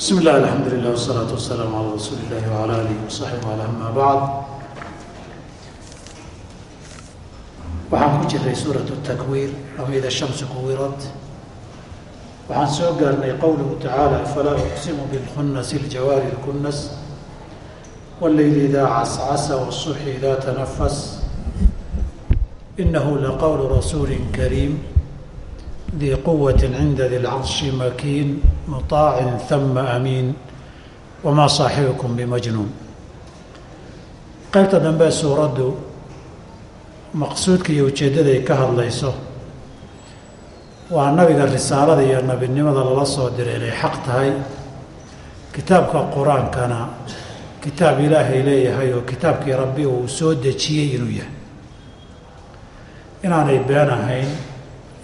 bismi illah alxamdu lilah wsalaatu wasalaamu calaa rasuuli illahi wala alihi wasaxbi wala ama bacd waxaan ku jiray suurat takwiir ama ida shamsu kuwirad waxaan soo gaarnay qowluhu tacaala falaa uqsimu bilkhunasi ljawaari lkunnas wاleyli idaa cascasa wالsubxi idaa tanafas inahu laqowlu rasuuli kariim dii quwati cinda di lcarshi makiin muطaacin hama amiin wamaa saaxibukum bimajnuun qaybta dambe suuraddu maqsuudka iyo ujeeddaday ka hadlayso waa nabiga risaalada iyo nebinimada lala soo diray inay xaq tahay. Kitaabka qur'aankana kitaab ilaahay leeyahay oo kitaabkii rabbi uu soo dejiyey inuu yahay. Inaanay been ahayn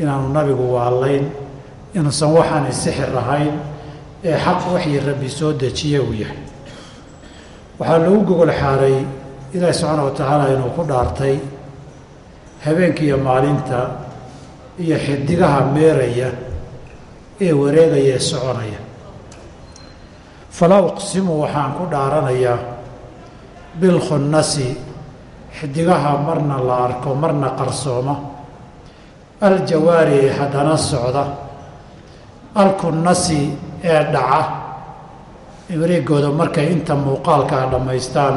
inaanu nabigu waallayn inuusan waxaanay sixir ahayn ee xaq waxii rabbi soo dejiye uu yahay. Waxaa lagu gogol xaaray ilaahi subxaana wa tacaala inuu ku dhaartay habeenkiiyo maalinta iyo xidigaha meeraya ee wareegaya ee soconaya. Falaa uqsimu waxaan ku dhaaranayaa bilkhunnasi xidigaha marna la arko marna qarsooma aljawaari haddana socda. Alkunnasi ee dhaca. Imriigooda markay inta muuqaalkaa dhammaystaan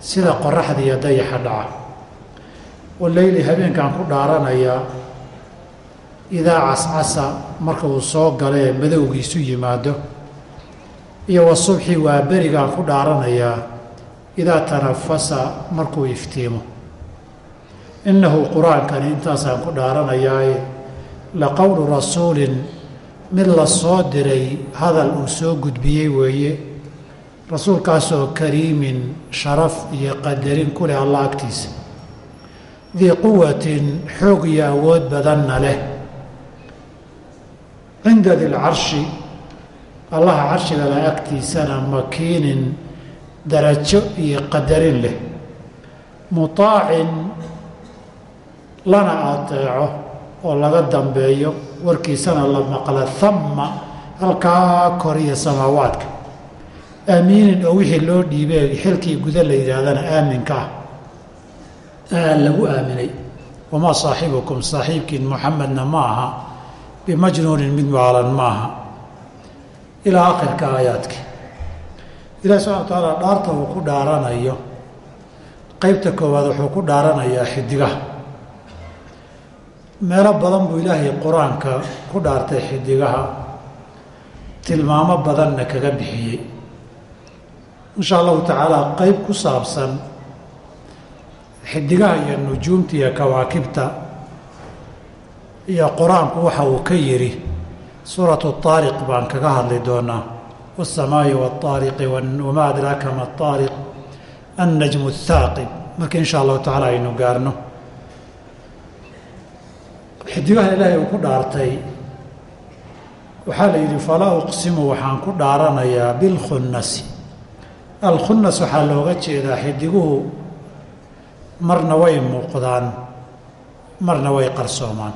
sida qoraxda iyo dayaxa dhaca. Waleyli habeenkaan ku dhaaranayaa idaa cascasa marka uu soo galo ee madowgiisu yimaado. Iyo wasubxi waa berigaan ku dhaaranayaa idaa tanafasa markuu iftiimo innahu qur'aankani intaasaan ku dhaaranayaaye la qowlu rasuulin mid la soo diray hadal uu soo gudbiyey weeye rasuulkaasoo kariimin sharaf iyo qadarin ku leh allah agtiisa dii quwatin xoog iyo awood badanna leh cinda dilcarshi allaha carshigala agtiisana makiinin darajo iyo qadarin leh mutaacin lana ateeco oo laga dambeeyo warkiisana la maqla hamma halkaa koriya samaawaadka. Aamiinin oo wixii loo dhiibee xilkii guda la yidhaahdana aaminka ah. Aa lagu aaminay. Wamaa saaxibukum saaxiibkiin muxamedna ma aha. Bimajnuunin mid waalan ma aha. Ilaa akhirka aayaadka. Ilahi subxana wa tacaala dhaarta uu ku dhaaranayo. Qeybta koowaad wuxuu ku dhaaranayaa xidigaha meelo badan buu ilaahay qur'aanka ku dhaartay xidigaha. Tilmaamo badanna kaga bixiyey. Insha allahu tacaala qeyb ku saabsan xidigaha iyo nujuumta iyo kawaakibta iyo qur'aanku waxa uu ka yidhi suuratu taariq baan kaga hadli doonaa. Wasamaa'i waاtaariqi wamaa adraaka ma aariq annajmu athaaqib marka insha allahu tacaala aynu gaarno xidigaha ilaahay uu ku dhaartay. Waxaa la yidhi falaa uqsimu waxaan ku dhaaranayaa bilkhunnasi alkhunnas waxaa looga jeedaa xidiguhu marna way muuqdaan marna way qarsoomaan.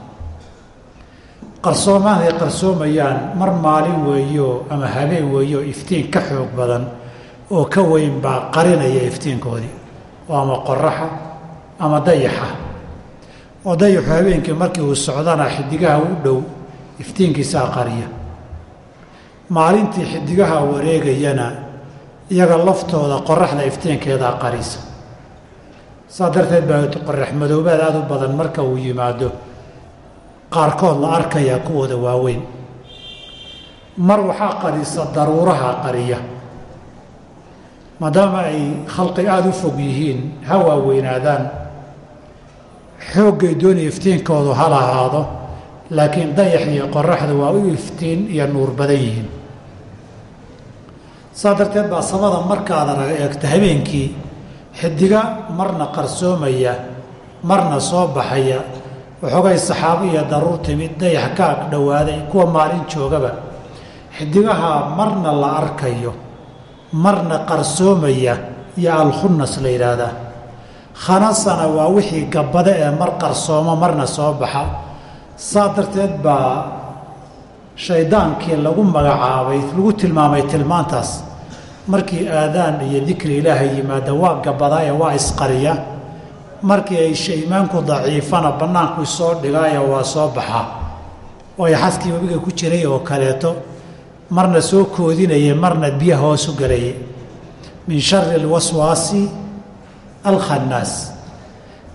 Qarsoomaan ay qarsoomayaan mar maalin weeyo ama habeen weeyo iftiin ka xoog badan oo ka weyn baa qarinaya iftiinkoodii. Oo ama qoraxa ama dayaxa oo dayaxu habeenkii markii uu socdana xidigaha u dhow iftiinkiisaa qariya maalintii xidigaha wareegayana iyaga laftooda qoraxda iftiinkeedaa qarisa saa darteed baa qorax madoobaad aada u badan marka uu yimaado qaarkood la arkayaa kuwooda waaweyn. Mar waxaa qarisa daruuraha qariya maadaama ay khalqi aada u fog yihiin ha waaweynaadaan xooggay doonaya iftiinkoodu ha lahaado laakiin dayax iyo qoraxda waa u iftiin iyo nuur badan yihiin. Saa darteed baa samada markaad arag eegto habeenkii xidiga marna qarsoomaya marna soo baxaya waxoogay saxaabo iyo daruur timid dayax ka ag dhowaaday kuwa maalin joogaba. Xidigaha marna la arkayo marna qarsoomaya iyo alkhunnas la yidhaahdaa khanasana waa wixii gabbada ee mar qarsoomo marna soo baxa. Saa darteed baa shaydaankii lagu magacaabay lagu tilmaamay tilmaantaas. Markii aadaan iyo dikri ilaahay yimaada waa gabadaaye waa isqariya. Markii ay shaymaanku daciifana bannaanku soo dhigaayo waa soo baxaa waayo xaskii wabiga ku jiray oo kaleeto marna soo koodinaya marna biya hoosu galaya min shari alwaswaasi alkhannaas.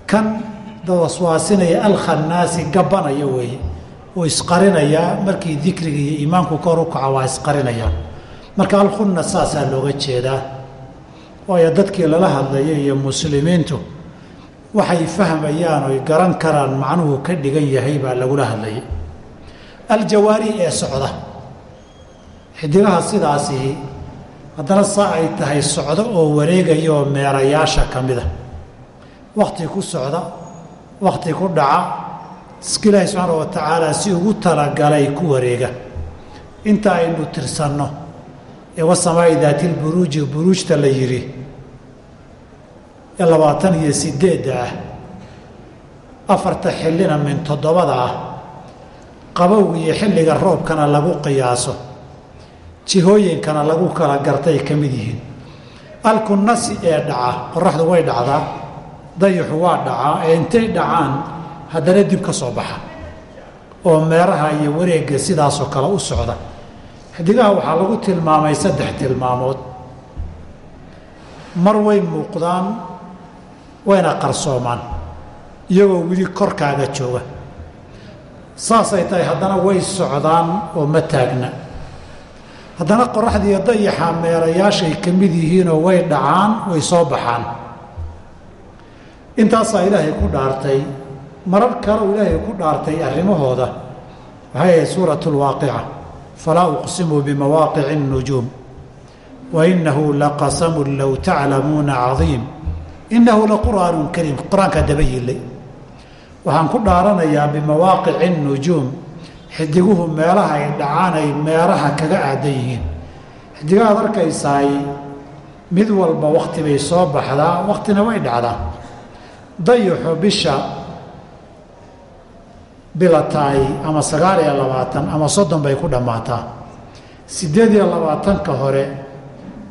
Kan waswaasinaya alkhannaasi gabanaya weeye wuu isqarinayaa markii dikriga iyo iimaanku kor u kaco waa isqarinayaa marka alkhunna saasaa looga jeedaa. Waayo dadkii lala hadlaya iyo muslimiintu waxay fahmayaan oy garan karaan macnuhu ka dhigan yahay baa lagula hadlayay aljawaari ee socda. Xidigaha sidaasihi haddana saa ay tahay socdo oo wareegaya meerayaasha ka mida wakhti ku socda wakhti ku dhaca ilaahi subxaana wa tacaala si ugu talagalay ku wareega. Inta aynu tirsanno ee wasamaa'i daatilburuuji buruujta la yidhi ee labaatan iyo sideedda ah afarta xillina min toddobada ah qabowga iyo xilliga roobkana lagu qiyaaso jihooyinkana lagu kala gartay ka mid yihiin. Alkunasi ee dhaca qoraxdu way dhacdaa dayaxu waa dhacaa ee intay dhacaan haddana dib ka soo baxa oo meeraha iyo wareegga sidaasoo kale u socda. Xidigaha waxaa lagu tilmaamay saddex tilmaamood. Mar way muuqdaan wayna qarsoomaan iyagoo weli korkaaga jooga. Saasay tahay haddana way socdaan oo ma taagna haddana qoraxdiiyo dayaxa meerayaashay ka mid yihiinoo way dhacaan way soo baxaan. Intaasaa ilaahay ku dhaartay marar kale uu ilaahay ku dhaartay arrimahooda waxay ahayd suuratu lwaaqica falaa uqsimu bimawaaqici اnujuum wa inahu laqasamun low taclamuuna cadiim inahu laqur'aanu kariim qur'aankaa daba yilay waxaan ku dhaaranayaa bimawaaqici nujuum xidiguhu meelaha ay dhacaan ay meeraha kaga aadan yihiin. Xidigahaad arkaysaay mid walba wakti bay soo baxdaa waktina way dhacdaa. Dayaxu bisha bilataay ama sagaal iyo labaatan ama soddon bay ku dhammaataa. Siddeed iyo labaatanka hore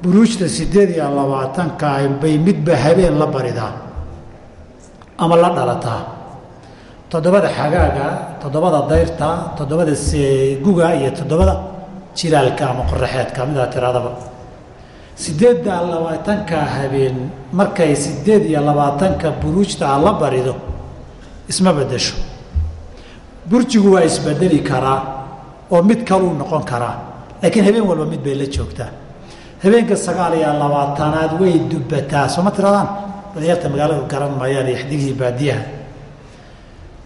buruujta siddeed iyo labaatanka bay midba habeen la baridaa ama la dhalataa toddobada xagaaga toddobada dayrta toddobada guga iyo toddobada jilaalka ama qoraxeedka. Midaa tiradaba siddeedda labaatanka habeen markay siddeed iyo labaatanka buruujta a la barido isma beddesho. Burjigu waa isbedeli karaa oo mid kaluu noqon karaa laakiin habeen walba mid bay la joogtaa. Habeenka sagaal iyo labaatanaad way dubataa sooma tiradaan dhalinyarta magaaladu garan maayaan iyo xidigihii baadiyaha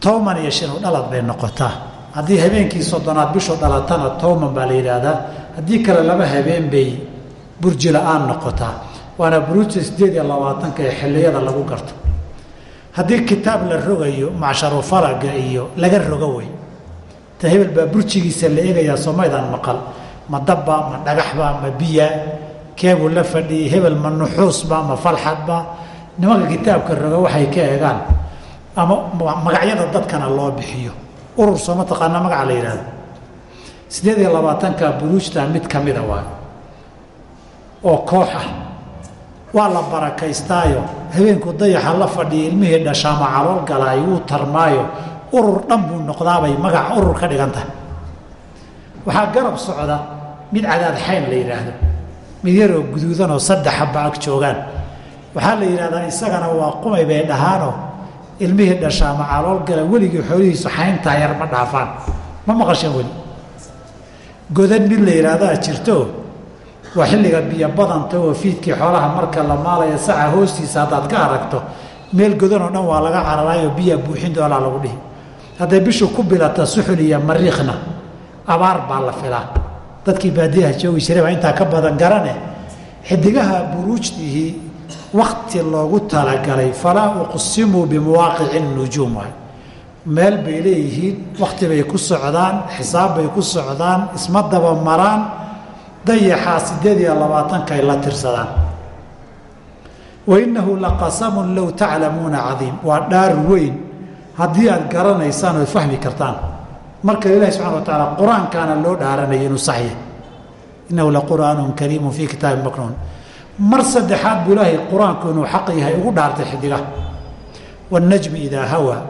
towman iyo shinu dhalad bay noqotaa. Haddii habeenkii soddonaad bishu dhalatana towman baa la yidhaahdaa. Haddii kale laba habeen bay burji la'aan noqotaa. Waana buruujta siddeed iyo labaatanka ee xilliyada lagu garto. Haddii kitaab la rogayo macsharu faraga iyo laga rogo wey ta hebel baa burjigiisa la eegayaa soomaydaan maqal. Ma dabba ma dhagaxba ma biya. Keebuu la fadhiyey hebel ma nuxuusba ma falxadba nimanka kitaabka roga waxay ka eegaan ama magacyada dadkana loo bixiyo. Urur soo mataqaana magaca la yidhahdo siddeed iyo labaatanka buruujta mid ka mida waa oo koox ah waa la barakaystaayo. Habeenku dayaxa la fadhiya ilmihii dhashaama calool galaayo wuu tarmaayo. Urur dhan buu noqdaabay magaca urur ka dhigan tahay. Waxaa garab socda mid cadaad xayn la yidhaahdo mid yaroo guduudanoo saddex habba ag joogaan. Waxaa la yidhahdaa isagana waa qumay bay dhahaanoo ilmihii dhashaama calool gala weligii xoolihiisu xayntaa yar ma dhaafaan. Ma maqashan weli? Godan mid la yidhaahdaa jirto? Waa xilliga biyo badanta oo fiidkii xoolaha marka la maalaya saca hoostiisa haddaad ka aragto meel godanoo dhan waa laga cararaayoo biyaa buuxin doolaa lagu dhihi. Hadday bishu ku bilata suxul iyo mariikhna abaar baa la filaa. Dadkii baadiyaha joogi jiray baa intaa ka badan garane xidigaha buruujtihii wakti loogu talagalay falaa uqsimuu bimuwaaqici nujuum waay meel bay leeyihiin wakti bay ku socdaan xisaab bay ku socdaan isma daba maraan dayaxaa siddeed iyo labaatankaay la tirsadaan. Wa innahu laqasamun low taclamuuna cadiim. Waa dhaar weyn haddii aad garanaysaan ood fahmi kartaan. Marka ilahi subxana wa tacaala qur'aankaana loo dhaaranaya inuu saxya innahu laqur'aanun kariimun fii kitaabin maknuun mar saddexaad buu ilaahay qur'aanku inuu xaq yahay ugu dhaartay xidiga. Wاnnajmi idaa hawaa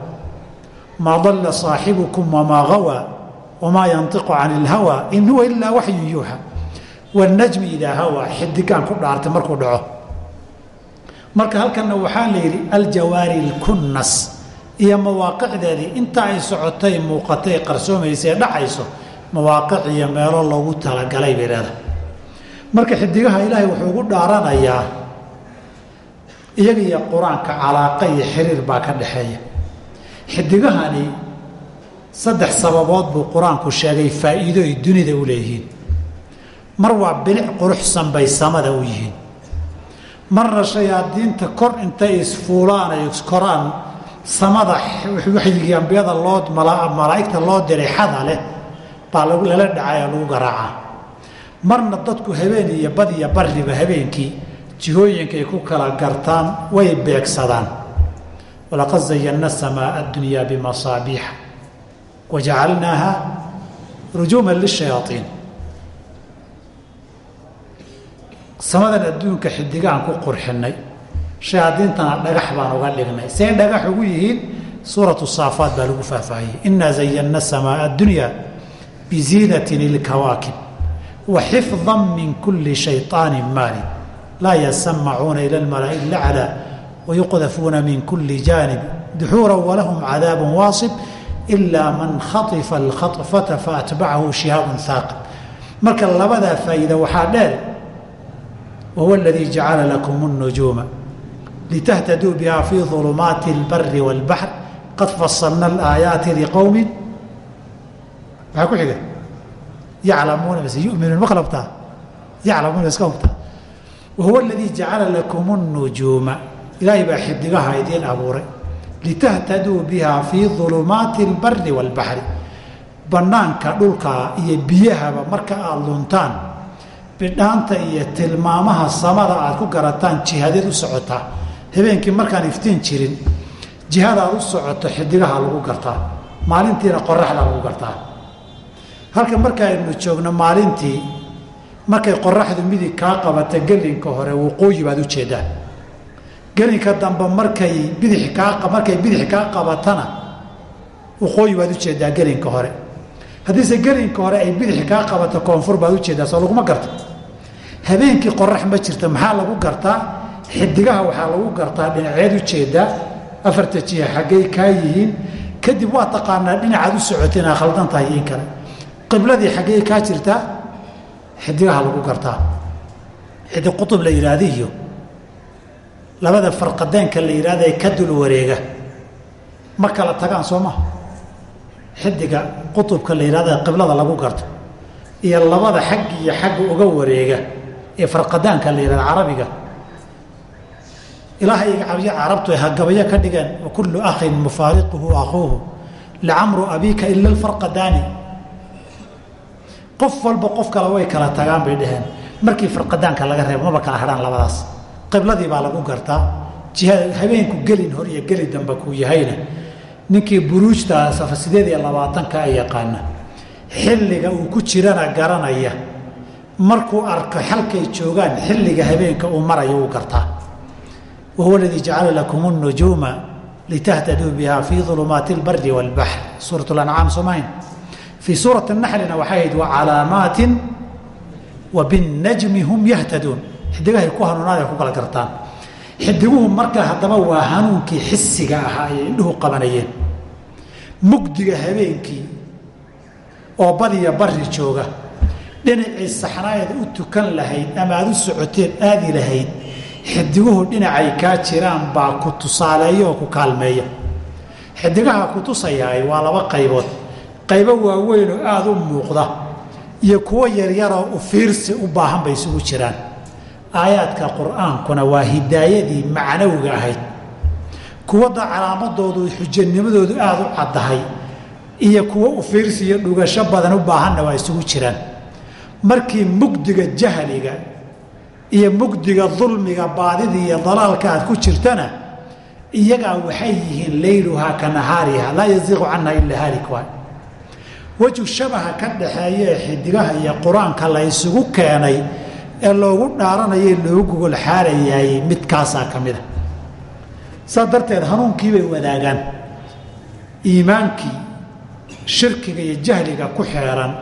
maa dalla saaxibukum wamaa hawaa wamaa yantiqu can ilhawaa in huwa ila waxyu yuuxa wاnnajmi idaa hawaa xidigaan ku dhaartay markuu dhaco. Marka halkanna waxaa la yidhi aljawaari lkunnas iyo mawaaqicdeedii inta ay socotay muuqatay qarsoomaysa ee dhacayso mawaaqic iyo meelo logu talagalay bay leedahay marka xidigaha ilaahay wuxuu ugu dhaaranayaa iyaga iyo qur'aanka calaaqa iyo xiriir baa ka dhaxeeya xidigahani saddex sababood buu qur'aanku sheegay faa'iido ay dunida u leeyihiin. Mar waa bilic quruxsan bay samada u yihiin. Marna shayaadiinta kor intay isfuulaan ay iskoraan samada waxyigii ambiyada loo malaa'igta loo diray xada leh baa lala dhacay oo lagu garaacaa marna dadku habeen iyo bad iyo bariba habeenkii jihooyinkay ku kala gartaan way beegsadaan. Walaqad zayanna samaa addunyaa bimasaabiixa wajacalnaaha rujuuman lishayaaiin samadan adduunka xidigaan ku qurxinay shayaadiintana dhagax baan uga dhignay. Say dhagax ugu yihiin suuratu saafaat baa lagu faahfaahiyey inaa zayanna samaa addunyaa biziinatin ilkawaakib wa xifdan min kulli shayطaanin maalin laa yasamacuuna ila almalaa'i laclaa wayuqdafuuna min kulli jaanib duxuura walahum cadaabu waasib ilaa man khaifa alkhaطfata faatbacahu shihaabun haaqib marka labadaa faa'iida waxaa dheer wahuwa aladii jacala lakum الnujuuma litahtaduu biha fii ظulumaati اlbari wاlbaxr qad fasalna اlaayaati liqowmi maxaa ku xiga yaclamuuna base yuminuun ma kalabtaa yaclamuuna iska hubtaa wahuwa aladii jacala lakum الnujuuma ilaahay baa xidigaha idiin abuuray litahtaduu biha fii ulumaati اlbari wاlbaxri banaanka dhulka iyo biyahaba marka aada luntaan bidhaanta iyo tilmaamaha samada aad ku garataan jihadeed u socotaa habeenkii markaan iftiin jirin jihadaad u socoto xidigaha lagu gartaa maalintiina qoraxda lagu gartaa halka markaaynu joogno maalintii markay qoraxdu midig kaa qabata gelinka hore waqooyi baad u jeedaa gelinka dambe markay bidix kaa markay bidix kaa qabatana waqooyi baad u jeedaa gelinka hore. Haddiise gelinka hore ay bidix kaa qabato koonfur baad u jeedaa soo laguma garto. Habeenkii qorax ma jirta maxaa lagu gartaa? Xidigaha waxaa lagu gartaa dhinaceed u jeedaa afarta jiha xaggay kaa yihiin. Kadib waa taqaanaa dhinacaad u socota inaa khaldan tahay in kale qibladii xaggey kaa jirtaa xidigaha lagu gartaa. Xidig qutub la yidhaahda iyo labada farqadeenka la yidhahda ee ka dul wareega. Ma kala tagaan soo maha xidiga qutubka la yidhahda qiblada lagu garto iyo labada xag iyo xagga uga wareega ee farqadaanka la yidhahda carabiga. Ilaahay carabtu ay hagabayo ka dhigeen wa kullu akhin mufaariquhu akhuuhu licamru abiika ila alfarqadaani qof walba qof kale way kala tagaan bay dhaheen markii farqadaanka laga reebo maba kala hadhaan labadaas qibladii baa lagu gartaa jihada habeenku gelin hor iyo geli dambe kuu yahayna ninkii buruujta safa sideed iyo labaatanka ay yaqaana xilliga uu ku jirana garanaya markuu arko xalkay joogaan xilliga habeenka uu marayo uu gartaa wahuwa aladii jacala lakum اnujuuma litahtaduu biha fii ulumaati اlbari wاlbaxr suuraة اlancaam soomahayn fii suurati naxlina waxay ahayd wacalaamaatin wa binnajmi hum yahtaduun xidigahay ku hanuunaad ay ku kala gartaan xidiguhu marka haddaba waa hanuunkii xisiga ahaa ay indhuhu qabanayeen mugdiga habeenkii oo badiya bari jooga dhinacii saxnaayeed u tukan lahayd ama aad u socoteen aadi lahayd xidiguhu dhinacay kaa jiraan baa ku tusaaleeya ku kaalmeeya xidigaha waa laba qaybood qaybo waaweyn oo aada u muuqda iyo kuwo yaryaroo u fiirsi u baahan bay isugu jiraan. Aayaadka qur'aankuna waa hidaayadii macnowga ahayd. Kuwada calaamadoodu xujanimadoodu aada u caddahay iyo kuwo u fiirsi iyo dhugasho badan u baahanna waa isugu jiraan. Markii mugdiga jahliga iyo mugdiga dulmiga baadida iyo dalaalka aad ku jirtana iyagaa waxay yihiin layluhaa ka nahaariha laa yaziiqu canha ila haalik waay weju shabaha ka dhaxeeya ee xidigaha iyo qur'aanka la ysugu keenay ee loogu dhaaranayay loogu gogol xaarayaayey midkaasaa ka mid a. Saas darteed hanuunkiibay wadaagaan. Iimaankii shirkiga iyo jahliga ku xeeran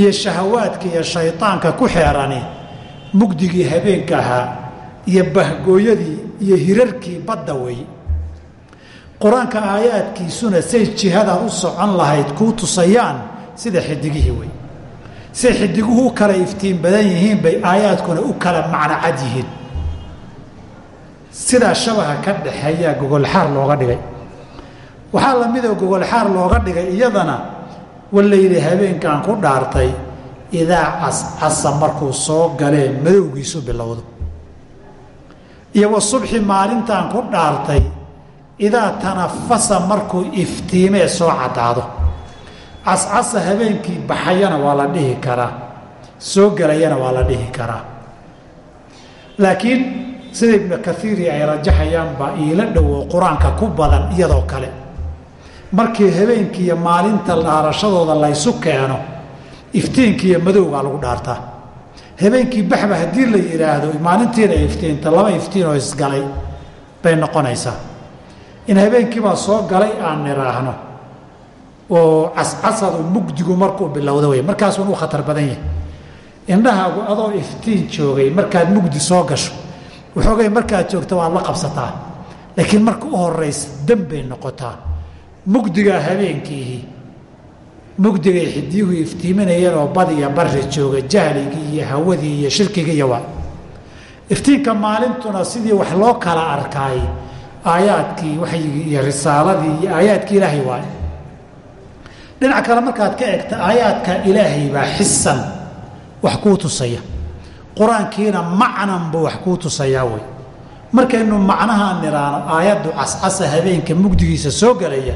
iyo shahawaadka iyo shaydaanka ku xeerani mugdigii habeenka ahaa iyo bahgooyadii iyo hirarkii badda weeye qur'aanka aayaadkiisuna say jihada u socon lahayd kuu tusayaan sida xidigihii wey say xidiguhu kala iftiin badan yihiin bay aayaadkuna u kala macno cad yihiin. Sidaa shabaha ka dhaxeeyaa gogolxaar looga dhigay. Waxaa la midoo gogolxaar looga dhigay iyadana walayli habeenkaan ku dhaartay idaa cascasa markuu soo galee madowgiisu bilowdo. Iyo wa subxi maalintaan ku dhaartay idaa tanafasa markuu iftiimee soo caddaado. Cascasa habeenkii baxayana waa la dhihi karaa. Soo gelayana waa la dhihi karaa. Laakiin sida ibnu kaiiri ay rajaxayaan baa iila dhowo qur'aanka ku badan iyadoo kale. Markii habeenkii iyo maalinta dhaarashadooda laysu keeno iftiinkiiyo madowgaa lagu dhaartaa. Habeenkii baxba haddii la yidhaahdo maalintiina iftiinta laba iftiin oo isgalay bay noqonaysaa in habeenkiibaa soo galay aan nidhaahno oo cascasadu mugdigu markuu bilowda wey markaasuun u khatar badan yahay. Indhahaagu adoo iftiin joogay markaad mugdi soo gasho waxoogay markaad joogto waad la qabsataa. Laakiin marka u horaysa dambay noqotaa. Mugdigaa habeenkiihi mugdigay xidiyuhu iftiiminayeen oo badiya barri jooga jahligii iyo hawadii iyo shirkigii iyo waa iftiinka maalintuna sidii wax loo kala arkaay aayaadkii waxyigii iyo risaaladii iyo aayaadkii ilaahay waay dhinac kale markaad ka egta aayaadka ilaahay baa xisan wax kuu tusaya. Qur'aankiina macnan wax kuu tusayaa wey. Markaynu macnaha nidhaano aayaddu cascasa habeenka mugdigiisa soo gelaya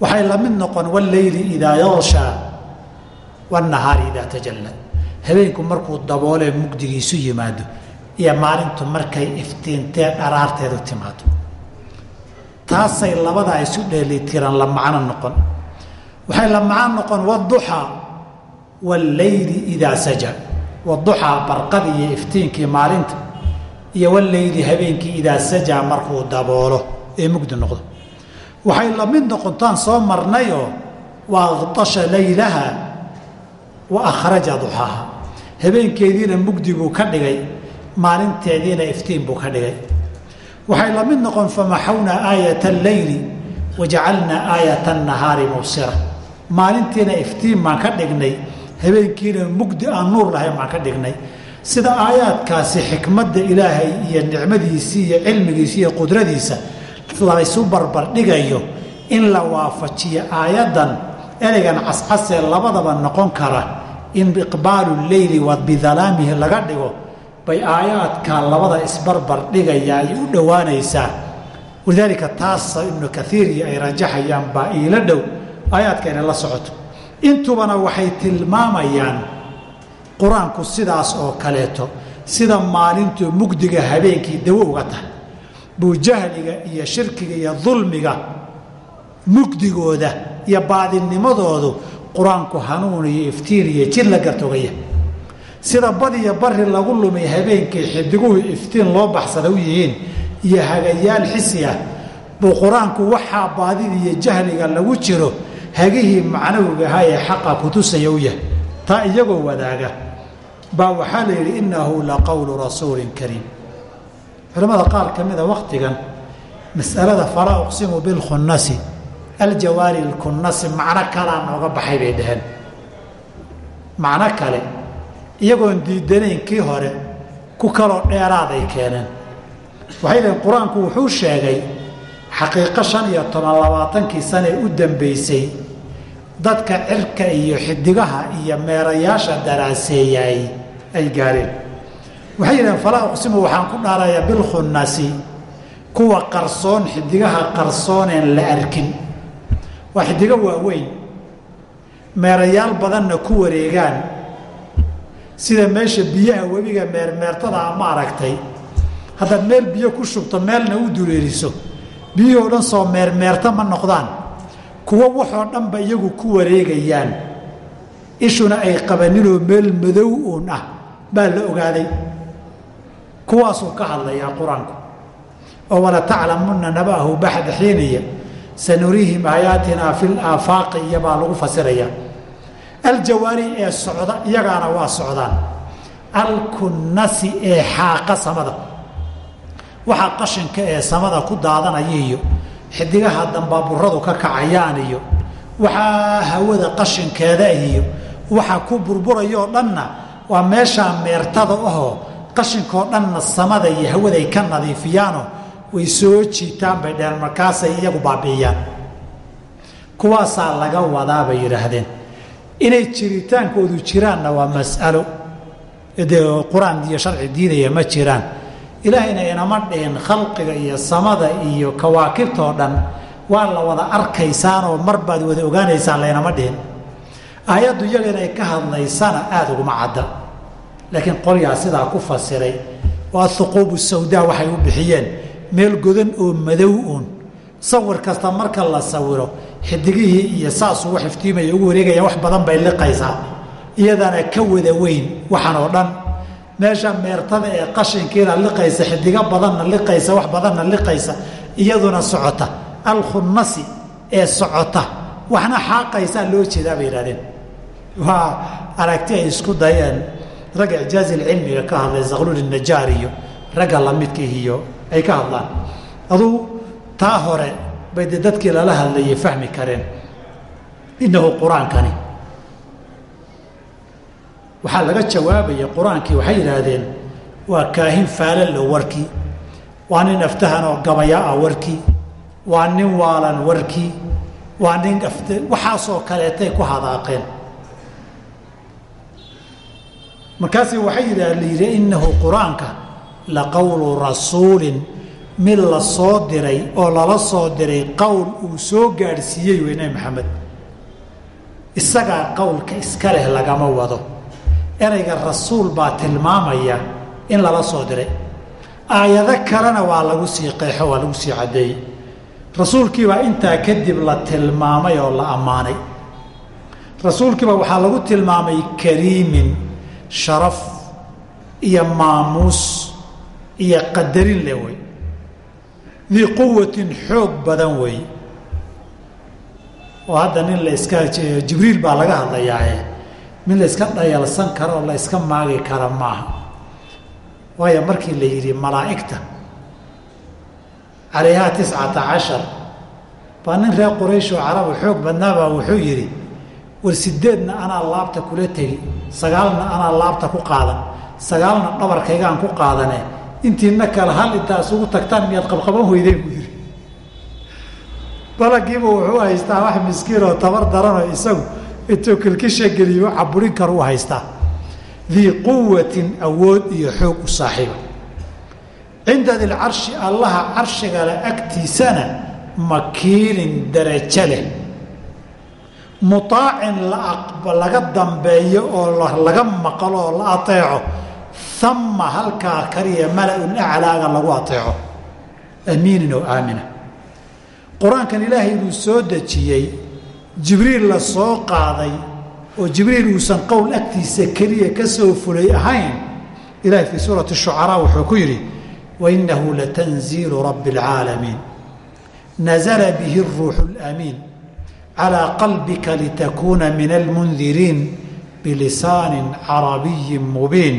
waxay la mid noqon walleyli idaa yooshaa wanahaari idaa tajalla. Habeenku markuu daboolee mugdigiisu yimaado iyo maalintu markay iftiintee dharaarteedu timaado taasay labadaa isu dheelitiran la macno noqon. Waxay la macno noqon waduxaa walleyli idaa saja. Waduxaa barqadi iyo iftiinkii maalinta iyo walleyli habeenkii idaa sajaa markuu daboolo ee mugdi noqdo. Waxay la mid noqontaan soo marnayoo wa aqtasha laylaha wa akhraja duxaaha habeenkeediina mugdi buu ka dhigay maalinteediina iftiin buu ka dhigay waxay la mid noqon famaxawnaa aayata alleyli wajacalnaa aayata annahaari mubsira maalintiina iftiin baan ka dhignay habeenkiina mugdi aan nuur lahayn baan ka dhignay. Sida aayaadkaasi xikmadda ilaahay iyo nicmadiisii iyo cilmigiisa iyo qudradiisa laysu barbardhigayo in la waafajiyo aayaddan ereygan cascasee labadaba noqon kara in iqbaalu leyli wa bidalaamihi laga dhigo bay aayaadka labada isbarbar dhigaya ay u dhowaanaysaa walidaalika taasa ibnu kaiir ay rajaxayaan baa iila dhow aayaadka inay la socoto. Intubana waxay tilmaamayaan qur'aanku sidaas oo kaleeto sida maalintu mugdiga habeenkii dawo uga tahay buu jahliga iyo shirkiga iyo dulmiga mugdigooda iyo baadinimadoodu qur'aanku hanuun iyo iftiin iyo jir la gartogaya sida badiyo bari lagu lumay habeenkii xidiguhu iftiin loo baxsada u yihiin iyo hagayaal xisi ah buu qur'aanku waxaa baadida iyo jahliga lagu jiro hagihii macnawiga ahaa ee xaqa kutusaya u yahay. Taa iyagoo wadaaga baa waxaa la yidhi innahu la qowlu rasuulin kariim. Culamada qaar ka mida wakhtigan masalada falaa uqsimu bilkhunnasi aljawaari lkunnasi macno kalaa nooga baxay bay dhaheen. Macno kale iyagoon diidanayn kii hore ku kaloo dheeraaday keeneen. Waxay dhaheen qur'aanku wuxuu sheegay xaqiiqo shan iyo toban labaatankii sanee u dambaysay dadka cirka iyo xidigaha iyo meerayaasha daraaseeyaay ay gaareen waxay yidhaheen falaa uqsimu waxaan ku dhaarayaa bilkhunnasi kuwa qarsoon xidigaha qarsooneen la arkin. Waa xidigo waaweyn meerayaal badanna ku wareegaan sida meesha biyaha webiga meermeertada ama aragtay. Haddaad meel biyo ku shubto meelna u duleeliso biyihii o dhan soo meermeerta ma noqdaan. Kuwo waxoo dhanba iyagu ku wareegayaan. Ishuna ay qabaninoo meel madow uun ah baa la ogaaday. Kuwaasuu ka hadlayaa qur'aanku. Oo wala taclamunna naba'ahu baxda xiiniya. Sanuriihim aayaatinaa fi laafaaqi iyobaa lagu fasirayaa aljawaari ee socda iyagaana waa socdaan. Alkunnasi ee xaaqa samada. Waxaa qashinka ee samada ku daadanaya iyo xidigaha dambaaburadu ka kacayaan iyo waxaa hawada qashinkeeda iyo waxa ku burburayoo dhanna waa meeshaa meertada ahoo qashinkoo dhanna samada iyo hawaday ka nadiifiyaanoo way soo jiitaan bay dheheen markaasay iyagu baabi'iyaan. Kuwaasaa laga wadaa bay yidhaahdeen inay jiritaankoodu jiraanna waa mas'alo. Dee qur'aan iyo sharci diidaya ma jiraan. Ilaahayna inama dhihin khalqiga iyo samada iyo kawaakibtoo dhan waa la wada arkaysaanoo mar baad wada ogaanaysaan laynama dhihin aayaddu iyaga inay ka hadlaysana aada uguma cadda. Laakiin qolyaa sidaa ku fasiray waa huquubu sawdaa waxay u bixiyeen. Meel godan oo madow uun. Sawir kasta marka la sawiro xidigihii iyo saasuu iftiimaya ugu wareegaya wax badan bay liqaysaa. Iyadana ka wada weyn waxan oo dhan. Meesha meertada ee qashinkiina liqaysa xidigo badanna liqaysa wax badanna liqaysa iyaduna socota. Alkhunnasi ee socota. Waxna xaaqaysaa loo jeedaa bay yidhahdeen. Waa aragti ay isku dayeen. Ragga icjaazilcilmiga ka hadlay zakhluul najaar iyo ragga lamidkih iyo ay ka hadlaan. Aduu taa hore bay de dadkii lala hadlayay fahmi kareen. Innahu qur'aankani. Waxaa laga jawaabaya qur'aankii waxay yidhaahdeen waa kaahin faalalo warkii waa nin aftahan oo gabaya ah warkii waa nin waalan warkii waa nin waxaasoo kaleetay ku hadaaqeen. Markaasi waxay yidhaah la yidhi innahu qur'aanka la qowlu rasuulin mid la soo diray oo lala soo diray qowl uu soo gaadhsiiyey wey nebi maxamed. Isagaa qowlka iska leh lagama wado. Erayga rasuul baa tilmaamaya in lala soo diray. Aayado kalena waa lagu sii qeexo waa lagu sii caddeeyey. Rasuulkiibaa intaa kadib la tilmaamay oo la ammaanay. Rasuulkiiba waxaa lagu tilmaamay kariimin sharaf iyo maamuus iyo qadarin leh wey dii quwatin xoog badan wey. Oo hadda nin la iska jibriil baa laga hadlayaae mid la iska dhayalsan karo oo la iska maagi kara maaha. Waayo markii la yidhi malaa'igta calayhaa tiscata cashar. Baa nin reer quraysh oo carabu xoog badnaabaa wuxuu yidhi war sideedna anaa laabta kula tegi sagaalna anaa laabta ku qaadan sagaalna dhabarkaygaan ku qaadane intiina kale hal intaa isugu tagtaan miyaad qabqaban weydeen buu yidhi. Balagiiba wuxuu haystaa wax miskiin oo tabar daranoo isagu intuu kilkisha geliyo caburin kar u haystaa. Dii quwatin awood iyo xoog u saaxiiba. Cinda dilcarshi allaha carshigale agtiisana makiinin darajo leh. Muaacin laga dambeeyo oo laga maqlo oo la aeeco ama halkaa kaliya mala-un aclaaga lagu aeeco amiinin oo aamina qur-aankan ilaahay inuu soo dejiyey jibriil la soo qaaday oo jibriil uusan qowl agtiisa keliya ka soo fulay ahayn ilahay fii suurati shucaraa wuxuu ku yidhi wainahu latanziilu rabbi اlcaalamiin nazla bihi اruuxu اlamiin calىa qalbika litakuuna min almundiriin bilisaani carabiyi mubiin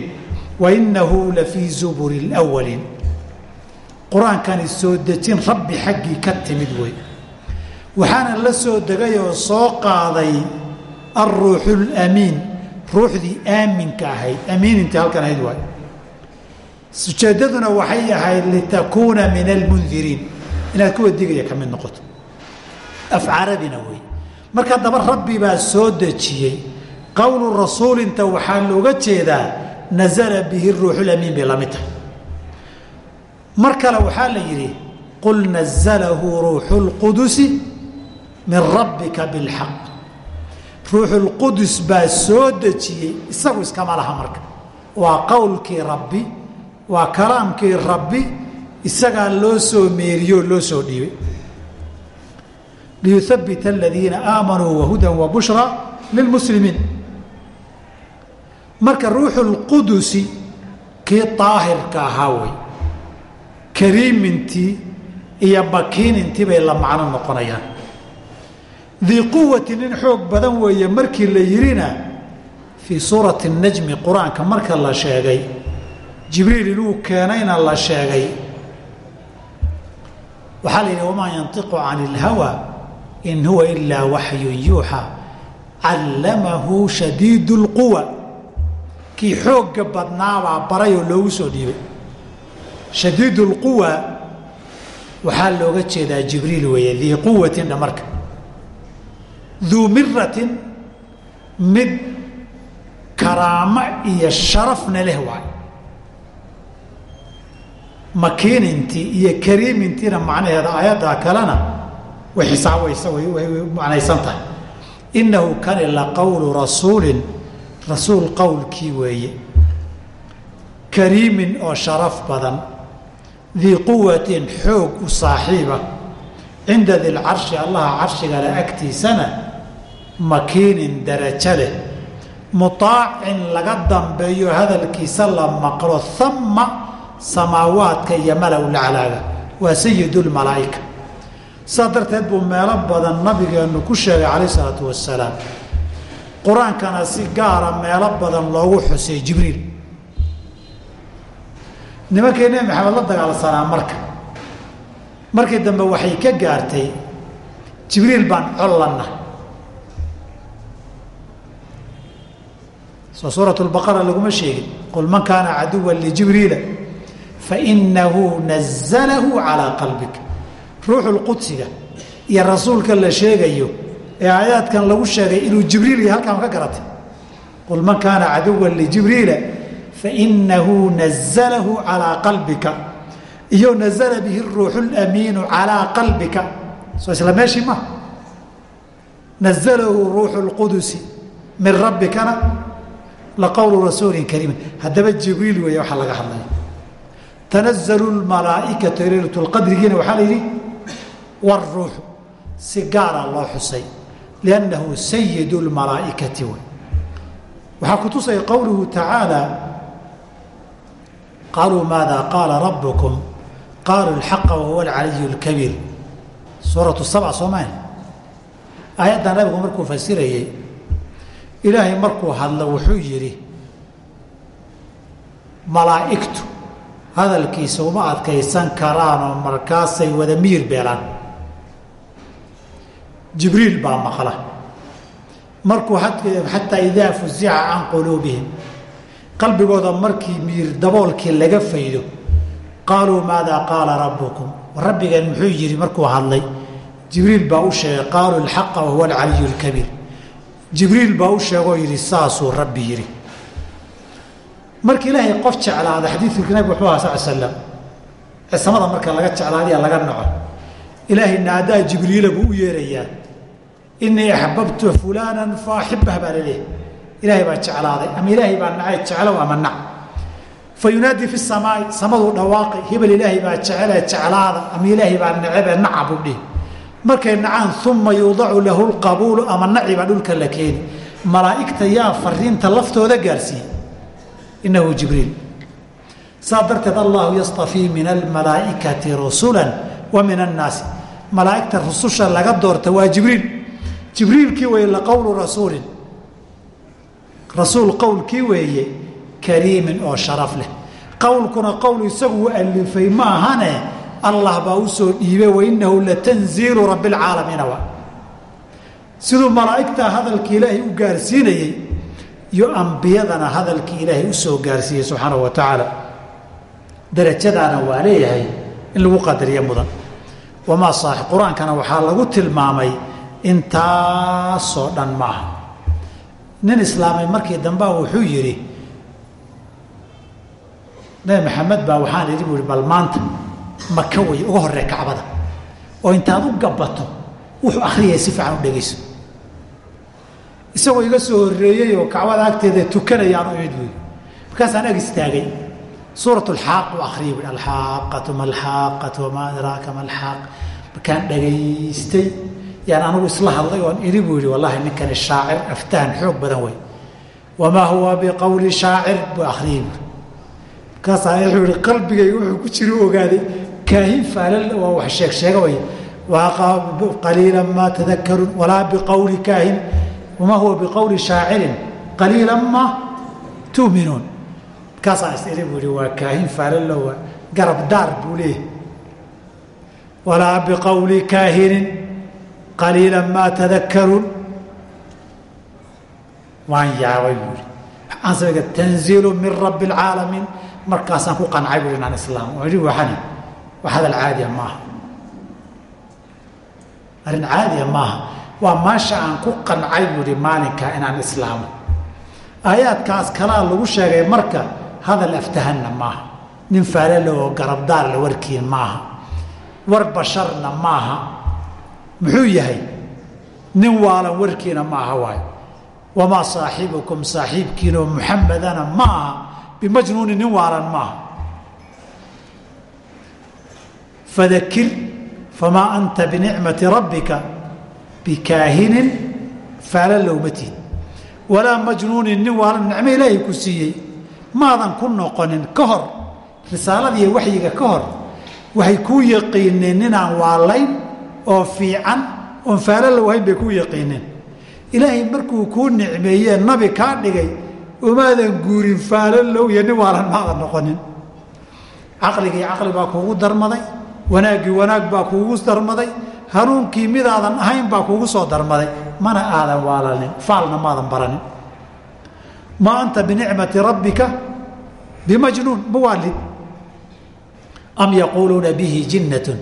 wainahu lafii zuburi اlwaliin qur'aankani soo dejin rabbi xaggii ka timid wey waxaana la soo degay oo soo qaaday alruuxu lamiin ruuxdii aaminka ahayd amiinintii halkan ahayd waay ujeeddaduna waxay ahayd litakuuna min almundiriin inaad kuwa digaya ka mid noqoto af carabina wey marka daba rabbi baa soo dejiyey qowlu rasuulinta waxaa looga jeedaa nazala bihi ruuxu lamiin bay la mid tahay. Mar kale waxaa la yidhi qul nazalahu ruuxu min rabbika bilxaq ruuxulqudus baa soo dejiyey isagu iskama laha marka. Waa qowlkii rabbi waa kalaamkii rabbi isagaa loo soo meeriyoo loo soo dhiibay. Liyuhabita aladiina aamanuu wahudan wa bushra lilmuslimiin marka ruuxu lqudusi kii daahirka ahaa wey kariimintii iyo makiinintii bay la macno noqonayaan. Dii quwatin in xoog badan weeye markii la yidhina fii suurati najmi qur'aanka marka la sheegay jibriil inuu keenayna la sheegay. Waxaa la yidhi wamaa yantiqu can ilhawa in huwa ilaa waxyun yuuxaa callamahu shadiid اlquwa kii xoogga badnaabaa baray oo loogu soo dhiibay. Shadiid اlquwa waxaa looga jeedaa jibriil weeye dii quwatin dhamarka duu miratin mid karaamo iyo sharafna leh waay makiinintii iyo kariimintiina macnaheeda aayaddaa kalena way xisaabaysa way macnaysan tahay. Innahu kani la qowlu rasuulin rasuul qowlkii weeye kariimin oo sharaf badan dii quwatin xoog u saaxiiba cinda dilcarshi allaha carshigale agtiisana makiinin darajo leh mutaacin laga dambeeyo hadalkiisa la maqlo ama samaawaadka iyo malow laclaaga waa sayidulmalaa'ika saa darteed buu meelo badan nabigeennu ku sheegay calayh isalaatu wasalaam qur'aankana si gaara meelo badan loogu xusay jibriil. Nimankii nebi maxamed la dagaalsanaa marka? Markii dambe waxay ka gaartay jibriil baan collanna soo suurat lbaqara laguma sheegin. Qul man kaana caduwan lijibriila fainahu nazalahu calaa qalbika ruuxu lqudsiga iyo rasuulka la sheegayo ee aayaadkan lagu sheegay inuu jibriil yahay halkaan ka garatay. Qul man kaana caduwan lijibriila fainahu nazalahu calaa qalbika. Iyo nazla bihi ruuxu lamiinu calaa qalbika. Soo isla meeshii ma? Nazalahu ruuxu lqudusi min rabbikana laqowlu rasuulin kariimin haddaba jibriil weeye waxaa laga hadlaya tanazalu lmalaaikatu laylat lqadrigiina waxaa la yidhi waruuxu si gaara loo xusay liannahu sayid lmalaaikati wey waxaa ku tusaya qowluhu tacaala qaaluu maada qaala rabukum qaaluu lxaqa wahuwa alcaliy lkabiir suuratu sabc soomaali aayadda nabigu markuu fasirayey ilaahay markuu hadlo wuxuu yidhi malaa'igtu hadalkiisa uma adkaysan karaanoo markaasay wada miyir beelaan jibriil baa maqla. Markuu xataa idaa fuzica can quluubihim. Qalbigooda markii miyir daboolkii laga faydo qaaluu maadaa qaala rabbukum? Rabbigeen muxuu yidhi markuu hadlay jibriil baa u sheegay qaaluu alxaqa wahuwa alcaliyu lkabiir. Jibriil baa u sheegoo yidhi saasuu rabbi yidhi. Marka ilaahay qof jeclaada xadiidka nabig wuxuu aha sal slam cisamada marka laga jeclaadiya laga naco ilaahay naadaa jibriila buu u yeerayaa inii axbabtu fulaanan faaxibah baa laleeyahy ilaahay baa jeclaaday ama ilaahay baa nacay jeclow ama nac fa fi samaai samaduu dhawaaqay hebel ilaahay baa jecele jeclaada ama ilaahay baa necebee naca buu dhihi markay nacaan uma yuudacu lahu lqabuulu ama naci baa dhulka la keeni malaa'igta yaa fariinta laftooda gaarsiiyey inahu jibriil saa darteed allahu yastafii min almalaa'ikati rusula wa min annaasi malaa'igta rususha laga doorta waa jibriil jibriilkii weeye laqowlu rasuulin. Rasuul qowlkii weeye kariimin oo sharaf leh. Qowlkuna qowl isagu alifay ma ahane allah baa u soo dhiibay wainahu latanziilu rabbi lcaalamiina siduu malaa'igta hadalka ilaahay u gaarsiinayey iyo ambiyadana hadalkii ilaahay u gaarsiiyey subxaanahu wa tacaala darajadaana waa leeyahay in lagu qadariyo mudan. Wamaa saax qur'aankana waxaa lagu tilmaamay intaasoo dhan maaha. Nin islaamay markii dambea wuxuu yidhi nabi maxamed baa waxaan idhi ihi bal maanta maka way uga horee kacbada. Oo intaad u gabato wuxuu akhriyaya si fiican u dhegayso. Isagoo iga soo horreeyey oo kacbada agteeda tukanayaan u imid buui markaasaan ag istaagay suurat alxaaq u akhriyay buui alxaaqatu ma alxaaqatu wamaa adraaka ma alxaaq? Markaan dhagaystay yaan anugu isla hadlay oon iri buu yihi wallahi ninkani shaacir aftahan xoog badan wey wamaa huwa biqowli shaacir? Buu akriyey bu markaasaa wuxuu yihi qalbigayga wuxuu ku jira ogaaday kaahin faalal waa wax sheeg sheega way. Qaliila maa tadakaruun walaa biqowli kaahin. Wamaa huwa biqowli shaacirin qaliila ma tu'minuun. Markaasaa is buu yihi waa kaahin faalalo waa garab daar buu leeyahy walaa biqowli kaahinin qaliila maa tadakaruun waan yaabay buui aansamiga tanziilu min rabbi alcaalamiin markaasaan ku qancay bui inaan islaam i waxani wax hadal caadiya maaha arrin caadiya maaha waa maasha aan ku qancay buuhi maalinkaa inaan islaamo aayaadkaas kalaa lagu sheegay marka hadal aftahanna maaha nin faalalo oo garabdaarla warkiin maaha war basharna maaha muxuu yahay? Nin waalan warkiina maaha waayo. Wamaa saaxibukum saaxiibkiinoo muxamadana ma aha. Bimajnuuni nin waalan maaha fadakir famaa anta binicmati rabbika bikaahinin faalallowma tiid walaa majnuunin nin waalan nicmo ilaahay ku siiyey. Maadan ku noqonin ka hor risaaladiiyo waxyiga ka hor waxay kuu yaqiineen ninaan waalayn oo fiican oon faalalow hayn bay kuu yaqiineen. Ilaahay markuu kuu nicmeeyee nabi kaa dhigay umaadan guurin faalalow iyo nin waalan maadan noqonin. Caqligii caqli baa kuugu darmaday wanaaggii wanaag baa kuugu darmaday hanuunkii midaadan ahayn baa kuugu soo darmaday. Mana aadan waalanin faalna maadan baranin. Maa anta binicmati rabbika bimajnuun mawaalid am yaquuluuna bihi jinnatun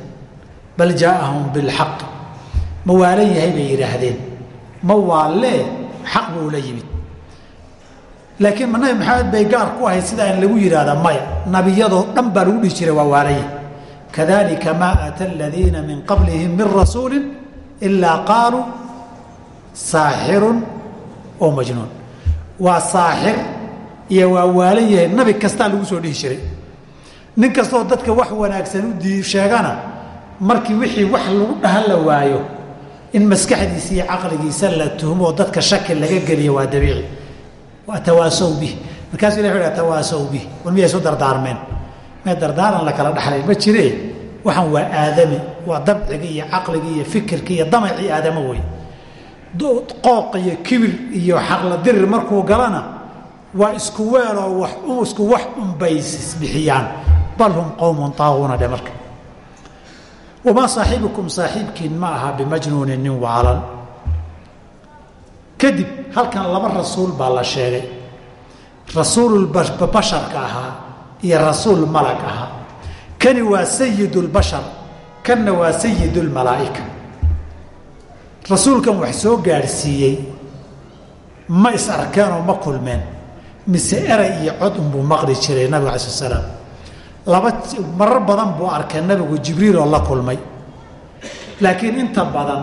bal jaaahum bilxaq. Ma waalan yahay bay yidhaahdeen. Ma waalee xaq buu la yimid. Laakiin ma maxamed bay gaar ku ahayd sidaa in lagu yidhaahda maya nabiyadoo dhan baa lagu dhihi jiray waa waalanyahy kadalika maa ata aladiina min qablihim min rasuuli ilaa qaaluu saaxirun oo majnuun. Waa saaxir iyo waa waalan yahay nabi kastaa lagu soo dhihi jiray. Nin kastoo dadka wax wanaagsan u sheegana markii wixii wax lagu dhahan la waayo in maskaxdiisa iyo caqligiisa la tuhmo oo dadka shaki laga geliyo waa dabiici. Waa tawaasow bih markaasuu ilah wuxu tawaasow bih war miyay isu dardaarmeen? Mee dardaaran la kala dhaxlay ma jire waxaan waa aadami waa dabciga iyo caqliga iyo fikirka iyo damacii aadamo wey qooq iyo kibir iyo xaqladirir markuu galana waa isku weeloo isku wax unbay isbixiyaan bal hum qowmun taaguuna dhe marka wamaa saaxibukum saaxiibkiin ma aha bimajnuunin nin waalan kadib halkan laba rasuul baa la sheegay rasuululbasharka ahaa iyo rasuul malag ahaa kani waa sayid lbashar kanna waa sayid lmalaa'ika rasuulkan wax soo gaadhsiiyey ma is arkeenoo ma kulmeen mise eray iyo cod unbuu maqli jiray nabiga alai sl slaam laba marar badan buu arkay nabigu jibriil oo la kulmay. Laakiin inta badan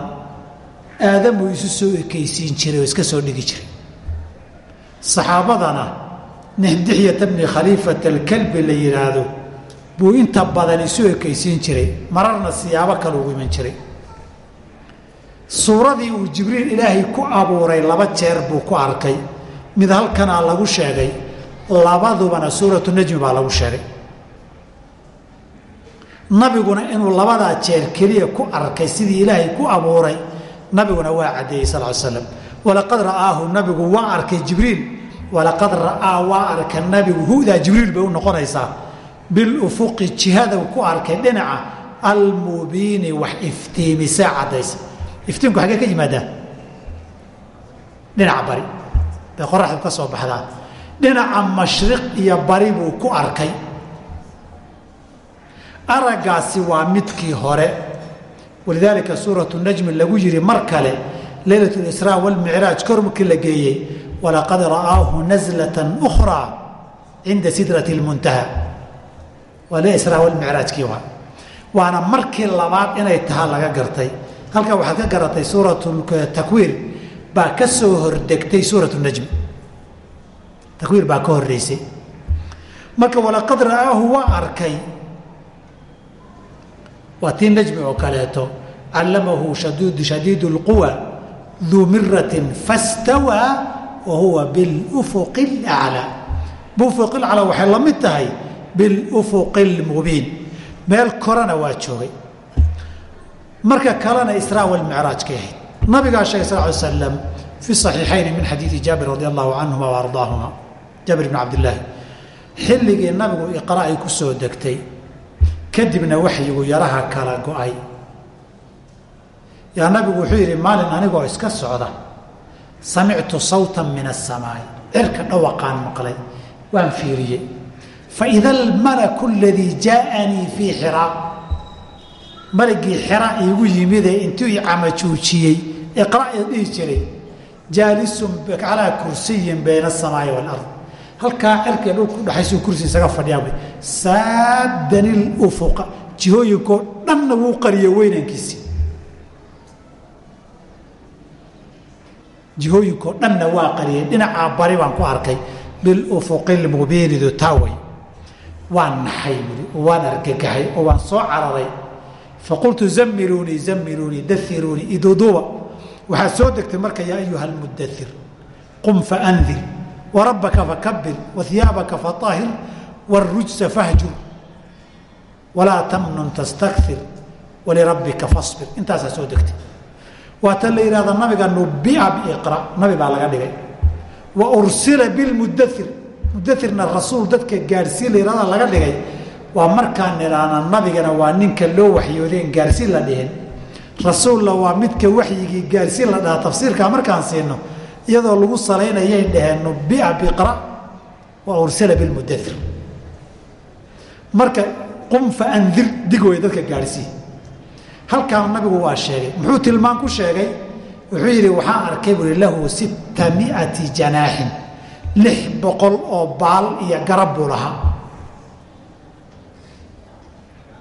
aadamuu isu soo ekaysiin jiray oo iska soo dhigi jiray. Saxaabadana nixdixyata bni khaliifat alkalbi la yidhaahdo buu inta badan isu ekaysiin jiray mararna siyaabo kale ugu iman jiray. Suuradii uu jibriil ilaahay ku abuuray laba jeer buu ku arkay. Mid halkanaa lagu sheegay labadubana suuratu najmi baa lagu sheegay nabiguna inuu labadaa jeer keliya ku arkay sidii ilaahay ku abuuray nabiguna waa caddeeyey sal l slam walaqad ra'aahu nabigu waa arkay jibriil. Walaqad ra'aa waa arka nabigu. Hudaa jibriil bay u noqonaysaa. Bilufuqi jihada ku arkay dhinaca almubiini wax iftiimisa caddaysa. Iftiinku xaggee ka yimaadaa dhinaca bari. Bay qoraxdu ka soo baxdaa. Dhinaca mashriq iyo bari buu ku arkay araggaasi waa midkii hore. Walidaalika suuratu najmi lagu yidhi mar kale leylat lisraa walmicraaj kor markii la geeyey walaqad ra'aahu nazlatan ukhraa cinda sidrati lmuntaha waa le israa walmicraajkii waa. Waana markii labaad inay taha laga gartay. Halkaa waxaad ka garatay suuratu takwiir baa ka soo hordegtay suuratu najmi takwiir baa ka horreysay. Marka walaqad ra'aahu waa arkay waa tii najmi oo kaleeto callamahu shadiid اlquwa duu miratin fastawaa wa huwa bilufuqi اlaclaa bufuq ilclaa waxay la mid tahay bilufuqi اlmubiin meel korana waa joogay marka kalena israa walmicraaj ka ahayd nabigaa sheegay sal ly slam fi صaxiixayni min xadiidi jaabir radi allahu canhuma waardaahuma jaabir bn cabdillaahi xilligii nabigu iqra ay ku soo degtay kadibna waxyigu yaraha kala go'ay. Yaa nabigu wuxuu yidhi maalin anigoo iska socda samictu sawta min asamaai cirka dhawaqaan maqlay waan fiiriyey. Faida almalaku aladii jaaanii fii xiraa malagii xira iigu yimidee intuu i camajuujiyey iqra dhihi jiray. Jaalisun calaa kursiyin bayna asamaai waalard halkaa cirkee dhulka udhaxaysu kursi isaga fadhiyaa saadani lufuqa jihooyinkoo dhanna wuu qariye weynankiisii. Jihooyinkoo dhanna waa qariyey dhinacaa bari baan ku arkay. Bilufuqi lmubiinidu taaway. Waan naxay bui oo waan argagaxay oo waan soo cararay. Faqultu zamiluunii zamiluunii dairuunii iduduuba waxaad soo degtay marka yaa ayuha almudair qum faandir warabbaka fakabir wahiyaabaka faahir wاrujsa fahjur walaa tamnun tastakir walirabbika fasbir. Intaasaa soo degtay. Waata la yidhahda nabiga nubia biiqra nabi baa laga dhigay. Wa ursila bilmudair mudairna rasuul dadka gaadhsiin la yihahda laga dhigay. Waa markaan nidhaahna nabigana waa ninka loo waxyoodeen gaadhsiin la dhihin. Rasuulla waa midka waxyigii gaadhsiin la dhaha tafsiirkaa markaan siino iyadoo lagu salaynayay dhaheen nubia biqra wa ursila bilmudair marka qum faandir dig way dadka gaadhsii halkaa nabigu waa sheegay muxuu tilmaan ku sheegay? Wuxuu yidhi waxaan arkay buui lahu sitta miati janaaxin lix boqol oo baal iyo garab buu lahaa.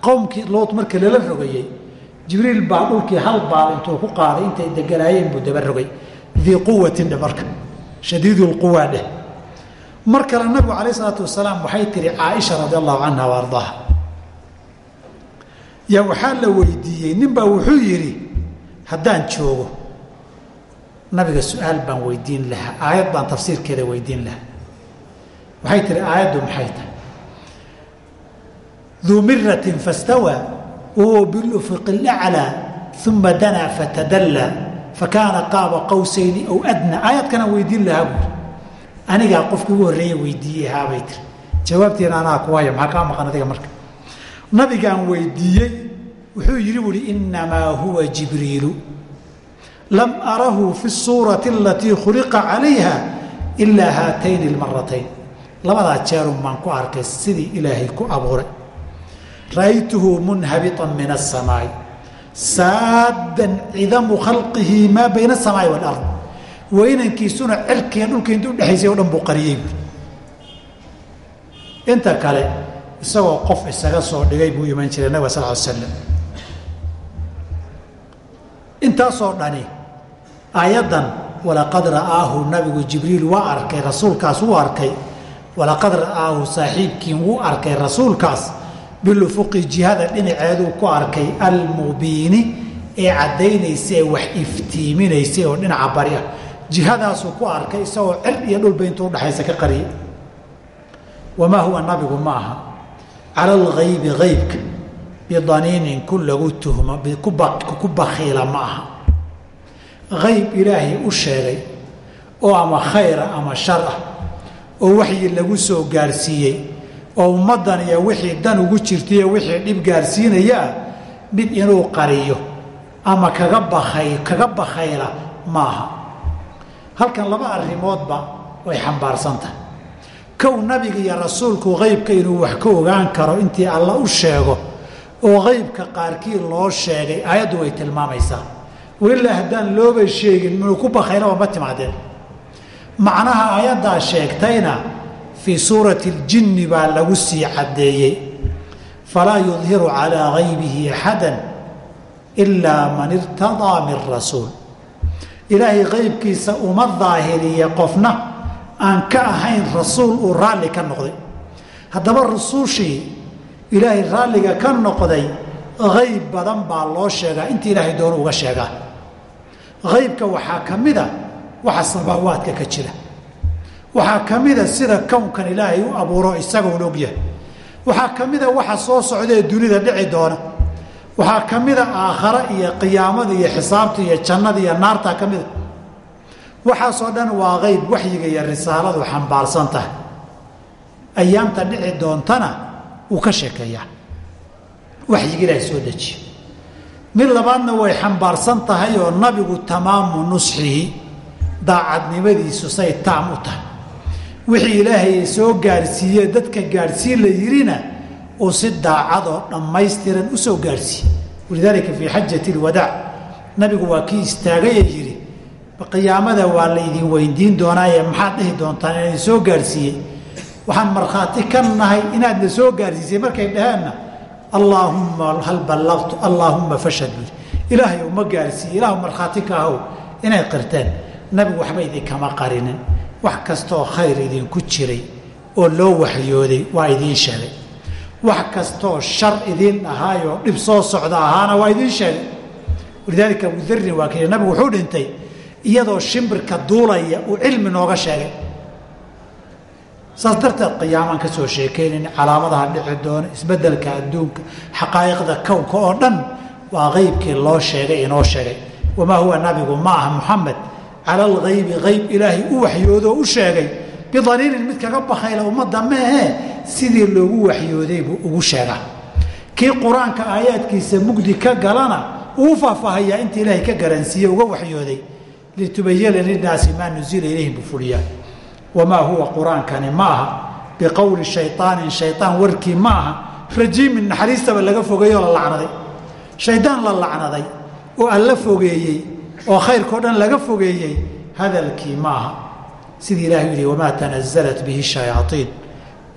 Qowmkii lood marka lala rogayey jibriil baa dhulkii hal baal intuu ku qaaday intay deganaayeen buu daba rogay dii quwatin dhe marka shadiidulquwa dheh mar kale nabigu calayh isalaatu wasalaam waxay tihi caaisha radi allahu canha wa yaa waxaa la weydiiyey ninbaa wuxuu yidhi haddaan joogo nabiga su'aal baan weydiin lahaa aayad baan tafsiirkeeda weydiin lahaa. Waxay tihi aayaddu maxay tahay? Duu miratin fastawaa wahuwa bilufuqi laclaa uma danaa fatadallaa fakaana qaaba qawsayni aw adnaa aayadkanaan weydiin lahaa buuri anigaa qofkii ugu horreeye weydiiyey haabay tiri jawaabteena anaa kuwaya maxaa kaa maqan adiga marka nabigaan weydiiyey wuxuu yidhi buuhi innamaa huwa jibriilu lam arahu fi suurati alatii khuliqa calayha ilaa haatayni almaratayn labadaa jeerun baan ku arkay sidii ilaahay ku abuuray ra'aytuhu munhabiطan min aلsamaa'i saaddan cidamu khalqihi maa bayna aلsamaa'i wاlard weynankiisuna cirkiga dhulka inta udhexaysay o dhan buu qariyey. Inta kale isagoo qof isaga soo dhigay buu iman jiray nabig sal l slam intaasoo dhani aayaddan walaqad ra'aahu nabigu jibriil waa arkay rasuulkaas wuu arkay. Walaqad ra'aahu saaxiibkiin wuu arkay rasuulkaas bilufuqi jihada dhinaceeduu ku arkay almubiini ee caddaynaysa ee wax iftiiminaysay oo dhinaca bari ah jihadaasuu ku arkay isagoo cir iyo dhulba intuu udhaxaysa ka qariyay wamaa huwa nabigu ma aha. Cala algaybi aybka bidaniinin ku lagu tuhmo ku bakiila ma aha. Ayb ilaahay u sheegay oo ama khayra ama shar ah oo waxyi lagu soo gaarsiiyey oo ummaddan iyo wixii dan ugu jirtaiyo wixii dhib gaarsiinaya ah mid inuu qariyo ama kaga bakay kaga bakhayla maaha. Halkan laba arrimoodba way xambaarsan tahay. Kow nabiga iyo rasuulku qaybka inuu wax ka ogaan karo intii alla u sheego oo qaybka qaarkii loo sheegay aayaddu way tilmaamaysaa. Walilaa haddaan looba sheegin minuu ku bakhaylaba ma timaadeen. Macnaha aayaddaa sheegtayna fii suurati اljinni baa lagu sii caddeeyey. Falaa yudhiru calaa gaybihi axada ilaa man irtadaa min rasuul. Ilaahay qaybkiisa uma daahiriye qofna aan ka ahayn rasuul uu raalli ka noqday. Haddaba rusuushii ilaahay raalliga ka noqday hayb badan baa loo sheegaa inta ilaahay doono uga sheegaa. Haybka waxaa ka mida waxa samaawaadka ka jira waxaa ka mida sida kownkan ilaahay u abuuro isagoon ogyahay waxaa ka mida waxa soo socdaee dunida dhici doona. Waxaa ka mida aakhare iyo qiyaamada iyo xisaabta iyo jannada iyo naarta ka mida waxaasoo dhan waa qayb waxyiga iyo risaaladu xambaarsan tahay. Ayaamta dhici doontana wuu ka sheekeeyaa. Waxyiga ilaahay soo dejiyo mid labaadna way xambaarsan tahay oo nabigu tamaamu nusxihi daacadnimadiisu say taam u tahay wixii ilaahay soo gaadhsiiye dadka gaadhsiin la yidhina uu si daacadoo dhammaystiran u soo gaadhsiiye walidaalika fii xajati lwadaac nabigu waa kii istaagayee yidhi qiyaamada waa laydin weydiin doonaaye maxaad dhihi doontaan inaan soo gaadhsiiyey waxaan markhaati ka nahay inaadna soo gaadhsiisay markay dhaheenna allaahumma hal ballaqtu allaahumma fashad bui ilaahay uma gaadhsiiye ilaahu markhaati ka ahow inay qirteen. Nabigu waxba idinkama qarinin wax kastooo khayr idinku jiray oo loo waxyooday waa idiin sheegay. Wax kastooo shar idiin dhahaayoo dhib soo socda ahaana waa idiin sheegay. Walidaalika abudarin waa kii nabigu wuxuu dhintay iyadoo shimbirka duulaya uu cilmi nooga sheegay. Saas darteed qiyaamaan ka soo sheekaynayn calaamadaha dhici doona isbeddelka adduunka xaqaa'iqda kownka oo dhan waa qeybkii loo sheegay inoo sheegay. Wamaa huwa nabigu ma aha muxamed cala algaybi qayb ilaahay u waxyoodoo u sheegay. Bidaliilin mid kaga bakayla ummadda meehee sidii loogu waxyooday buu ugu sheegaa kii qur'aanka aayaadkiisa mugdi ka galana uu faahfaahayaa inta ilaahay ka garansiiye uga waxyooday. Litubayana linaasi maa nuzila ilayhim buu fuliyaa. Wamaa huwa qur'aankani ma aha. Biqowli shayaanin shayaan warkii ma aha. Rajiimin naxariistaba laga fogeeyoo la lacnaday. Shaydaan la lacnaday oo alla fogeeyey oo khayrkao dhan laga fogeeyey hadalkii ma aha sidii ilahi u yihi wamaa tanazalat bihi shayaaiin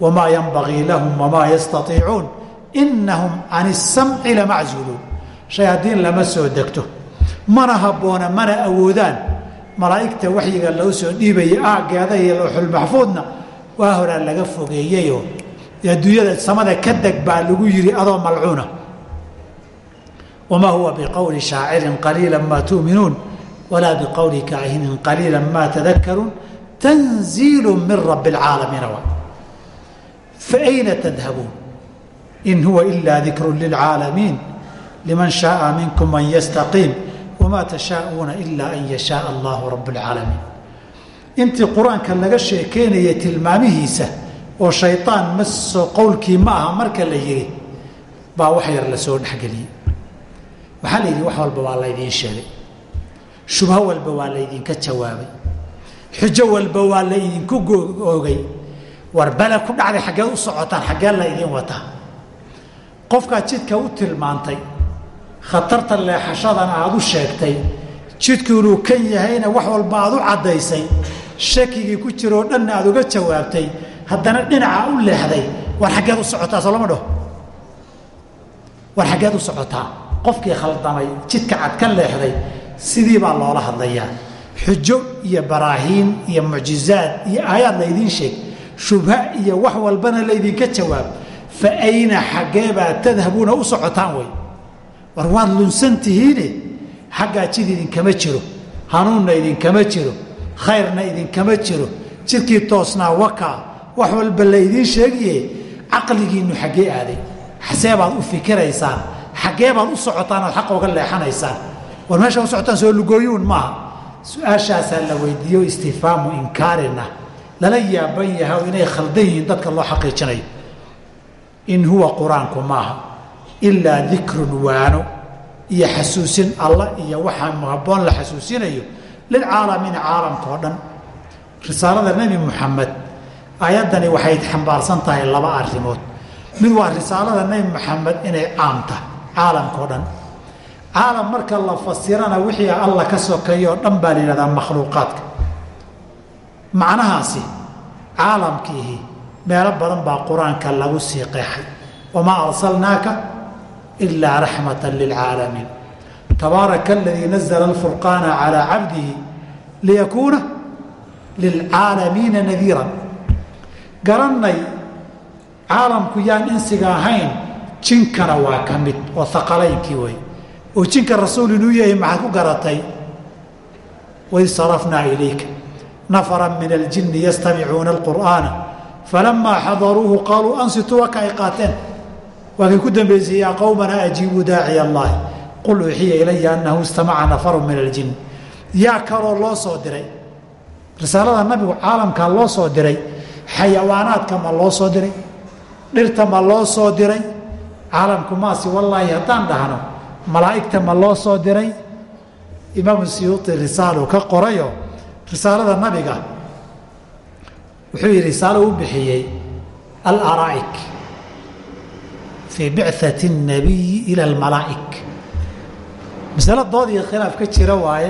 wamaa yanbagii lahum wamaa yastaiicuun inahum can isamci lamaczuuluun shayaadiin lama soo degto. Mana habboona mana awoodaan. Malaa'igta waxyiga loo soo dhiibaya aaggeeda iyo lowxulmaxfuudna waa horaa laga fogeeyeyoo adduunyada samada ka deg baa lagu yidhi adoo malcuuna wamaa huwa biqowli shaacirin qaliila maa tu'minuun walaa biqowli kaahinin qaliila maa tadakaruun tanziilu min rabbi alcaalamiina wa faayna tadhabuun in huwa ila dikru lilcaalamiin liman shaaa minkum an yastaqiim wamaa tashaauuna ilaa an yashaaa allahu rabb alcaalamiin intii qur'aanka laga sheekeynaya tilmaamihiisa oo shayaan qowlkii ma aha marka la yidhi baa wax yar la soo dhexgeliyey waxaa la yidhi wax walba waa laydiin sheegay. Shubho walba waa laydinka jawaabay. Xujo walba waa laydinku oogay war bale ku dhacday xaggeed u socotaan xaggee la ydin wataa. Qofkaad jidka u tilmaantay khatarta leexashadana aada u sheegtay jidku inuu kan yahayna wax walba aad u caddaysay shakigii ku jiroo dhanna aad uga jawaabtay haddana dhinaca u leexday war xaggeed u socotaa soo lama dhaho. War xaggeed u socotaa qofkii khaldamay jidka cad ka leexday sidii baa loola hadlayaa. Xujo iyo baraahiin iyo mucjizaad iyo aayaad laydiin sheeg shubha iyo wax walbana laydinka jawaab fa ayna xaggeebaa tadhabuuna u socotaan wey war waad lunsan tihiine? Xaggaa jid idinkama jiro hanuunna idinkama jiro khayrna idinkama jiro jidkii toosnaa wakaa wax walba laydiin sheegiye caqligiinnu xaggee aaday. Xasee baad u fikiraysaan xaggee baad u socotaan ood xaqa uga leexanaysaan. War meesha u socotaan soo lugooyuun maaha. Su'aashaasaa la weydiiyo istifhaamu inkaarina. Lala yaaban yahay oo inay khaldan yihiin dadka loo xaqiijinayo in huwa qur'aanku maaha. Ilaa dikrun waano. Iyo xasuusin allah iyo waxaa habboon la xasuusinayo lilcaalamiina caalamka dhan. Risaalada nebi muxamed aayaddani waxay xambaarsan tahay laba arrimood. Mid waa risaalada nebi moxamed inay caam tahay caalamka oo dhan. Caalam marka la fasirana wixii alla ka sokeeyo oo dhan baa la yidhahdaa makhluuqaadka. Macnahaasi caalamkiihi meelo badan baa qur'aanka lagu sii qeexay. Wamaa arsalnaaka ilaa raxmata lilcaalamiin tabaaraka aladii nazla alfurqaana calaa cabdihi liyakuuna lilcaalamiina nadiiran. Garannay caalamku yaan insiga ahayn jinkana waa ka mid oo aqalaynkii wey oo jinka rasuul inuu yahay maxaad ku garatay? Waid sarafnaa ilayka. Nafara min aljinni yastamicuuna alqur'aana. Falamaa xadaruuhu qaaluu ansituu waka qaateen. Waa ku dambaysay yaa qowmana ajiibuu daaciya allaahi. Qul uxiya ilaya annahu istamaca nafaru min aljin yaa kaloo loo soo diray. Risaalada nabigu caalamkaa loo soo diray xayawaanaadka ma loo soo diray dhirta ma loo soo diray caalamku maasi wallaahi haddaan dhahno malaa'igta ma loo soo diray? Imaamu siyuuti risaalu ka qorayo risaalada nabiga. Wuxuu yidhi risaalo u bixiyey alaraa'ik fii bicati الnabiyi ila almalaa'ik masalo dood iyo khilaaf ka jira waaye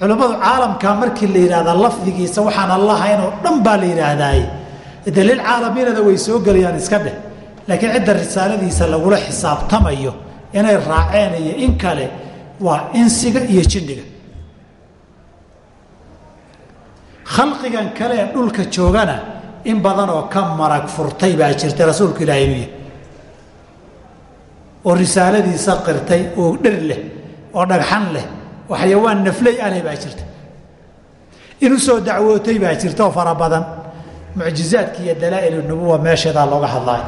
culammadu caalamkaa markii la yidhahdaa lafdigiisa waxaan allahayn oo dhan baa la yidhaahdaaye de lilcaalamiinada way soo gelayaan iska dheh laakiin cidda risaaladiisa lagula xisaabtamayo inay raaceen iyo in kale waa insiga iyo jinniga khalqigan kale ee dhulka joogana in badan oo ka marag furtay baa jirta rasuulku ilaahay inuu yahay. Oo risaaladiisa qirtay oo dhir leh oo dhagxan leh oo xayawaan nafley aleh baa jirta in u soo dacwootay baa jirta oo fara badan. Mucjizaadki iyo dalaa'il nubuwa meesheedaa looga hadlaayo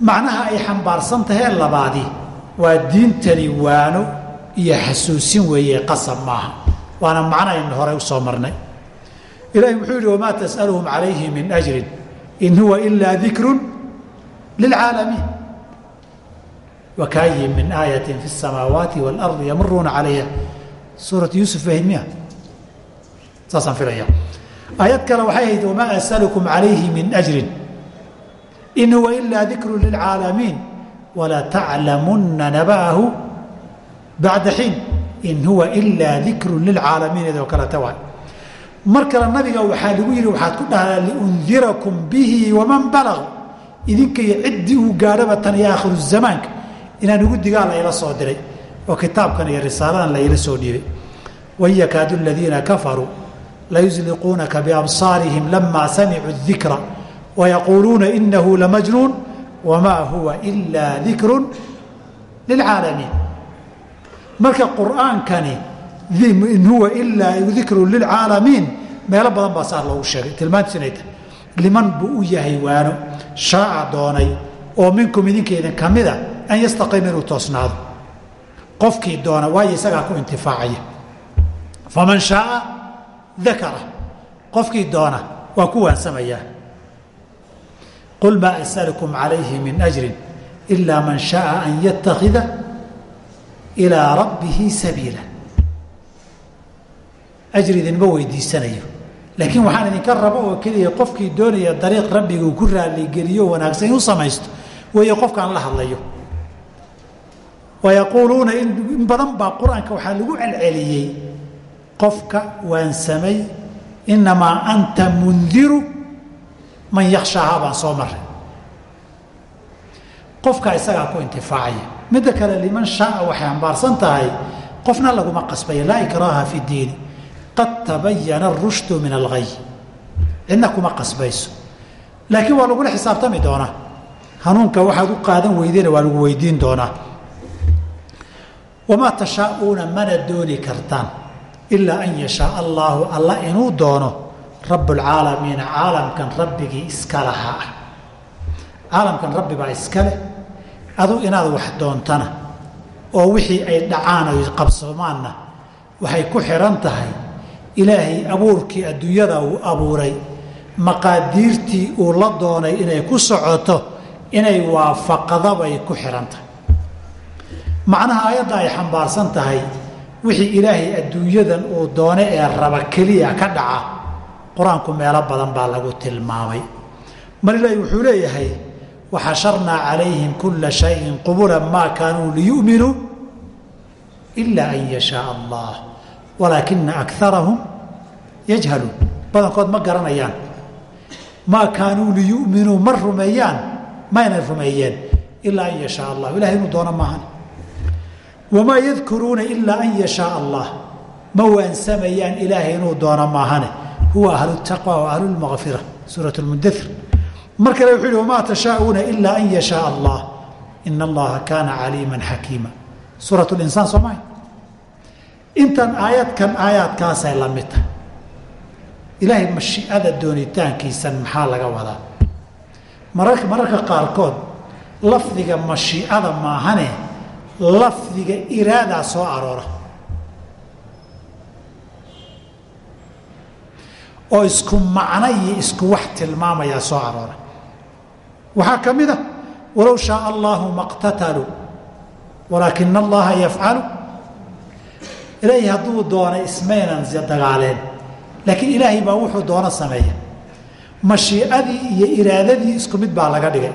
macnaha ay xambaarsan tahee labaadi waa diintani waano iyo xasuusin weeye qasab maaha. Waana macnaaynu horey u soo marnay. Ilaahi wuxuu yidhi wamaa tas'aluhum calayhi min ajrin in huwa ilaa dikrun lilcaalamiin wakaayin min aayatin fi samaawaati waalardi yamaruuna calayha. Suuratu yuusuf ahid miya? Saasaan filaya aayad kale waxay ahayd wamaa asalukum calayhi min ajrin in huwa ilaa dikru lilcaalamiin walataclamunna naba'ahu bacda xiin. In huwa ilaa dikru lilcaalamiin idoo kaleta waay mar kale nabiga waxaa lagu yidhi waxaad ku dhahdaa liundirakum bihi waman balag idinka iyo ciddii uu gaadhaba tan iyo aakhiru zamaanka inaan ugu digaa layla soo diray oo kitaabkan iyo risaaladan layla soo dhiibay. Wain yakaadu aladiina kafaruu layusliquunaka biabsaarihim lamaa samicuu dikra wayaquuluuna inahu lamajnuun wamaa huwa ilaa dikrun lilcaalamiin marka qur'aankani in huwa ilaa dikru lilcaalamiin meelo badan baa saa loogu sheegay. Tilmaantiis inay tahay liman buu u yahay waano shaaca doonay oo minkum idinkeydin ka mida an yastaqima inuu toosnaado. Qofkii doona waayo isagaa ku intifaacaya. Faman shaaa dakara. Qofkii doona waa ku waansamayaa qul maa asalkum calayhi min ajrin ilaa man shaaa an yatakida ilaa rabbihi sabiila ajri idinma weydiisanayo laakiin waxaan idinka rabo oo keliya qofkii doonaya dariiq rabbiguu ku raaligeliyo wanaagsan inuu samaysto weeye qofkaan la hadlayo wayaquuluuna in badan baa qur'aanka waxaa lagu celceliyey qofka waansamay inamaa anta mundiru man yakhshaahaa baan soo maray qofka isagaa ku intifaacaya midda kale liman shaaa waxay ambaarsan tahay qofna laguma qasbaya laa ikraaha fi diini. Qad tabayana arushdu min algay cidna kuma qasbayso. Laakiin waa lagula xisaabtami doonaa hanuunka waxaad u qaadan weydena waa lagu weydiin doonaa wamaa tashaauuna mana dooni kartaan ilaa an yashaa allaahu alla inuu doono rabbulcaalamiina caalamkan rabbigii iska lahaa. Ah caalamkan rabbi baa iska leh. Adu inaad wax doontana oo wixii ay dhacaan oy qabsamaanna waxay ku xidhan tahay ilaahay abuurkii adduunyada uu abuuray maqaadiirtii uu la doonay inay ku socoto inay waafaqadabay ku xidhan tahay. Macnaha aayadda ay xambaarsan tahay wixii ilaahay adduunyadan uu doone ee raba keliya ka dhaca qur'aanku meelo badan baa lagu tilmaamay. Mar ilaahi wuxuu leeyahay waxasharnaa calayhim kula shayin qubulan maa kaanuu liyu'minuu ilaa an yashaa allah walaakina akarahum yajhaluun. Badankood ma garanayaan maa kaanuu liyu'minuu ma rumeeyaan? Mayna rumeeyeen ilaa an yashaa allah. Ilahay inuu doono maahan wamaa yadkuruuna ilaa an yashaa allah. Ma waansamayaan ilaahay inuu doono maahane huwa ahlu taqwa wa ahlu lmaqfira suurat lmudair mar kale wuxuu yihi wamaa tashaauuna ilaa an yashaa allah. Ina allaha kaana caliiman xakiima suurat linsaan soo intan aayadkan aayaadkaasay la mid tahay. Ilaahay mashiicada doonitaankiisan maxaa laga wadaa? Marar mararka qaarkood lafdiga mashiicada maahane lafdiga iraadaa soo aroora oo isku macno iyo isku wax tilmaamayaa soo aroora waxaa ka mid a walow shaaa allaahu maqtataluu walaakina allaha yafcalu. Ilaahay hadduu doonay ismaynan dagaaleen laakiin ilaahay baa wuxuu doono sameeya. Mashiicadii iyo iraadadii isku mid baa laga dhigay.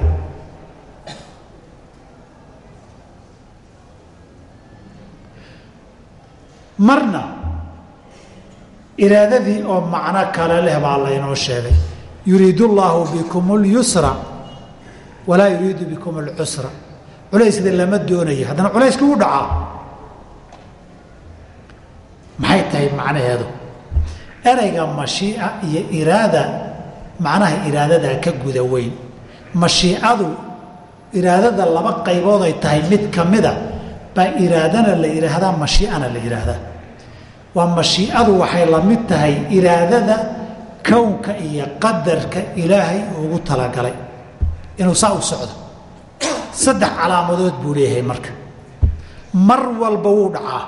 Marna iraadadii oo macno kale leh baa laynoo sheegay. Yuriidu llaahu bikum اlyusra walaa yuriidu bikum اlcusra culayskda lama doonayo. Haddana culayska u dhacaa maxay tahay macnaheedu? Ereyga mashiica iyo iraada macnaha iraadadaa ka guda weyn. Mashiicadu iraadada laba qaybood ay tahay mid ka mida baa iraadana la yidhaahdaa mashiicana la yidhaahdaa waa mashiicadu waxay la mid tahay iraadada kownka iyo qadarka ilaahay ugu talagalay. Inuu saa u socdo. Saddex calaamadood buu leeyahay marka. Mar walba wuu dhacaa.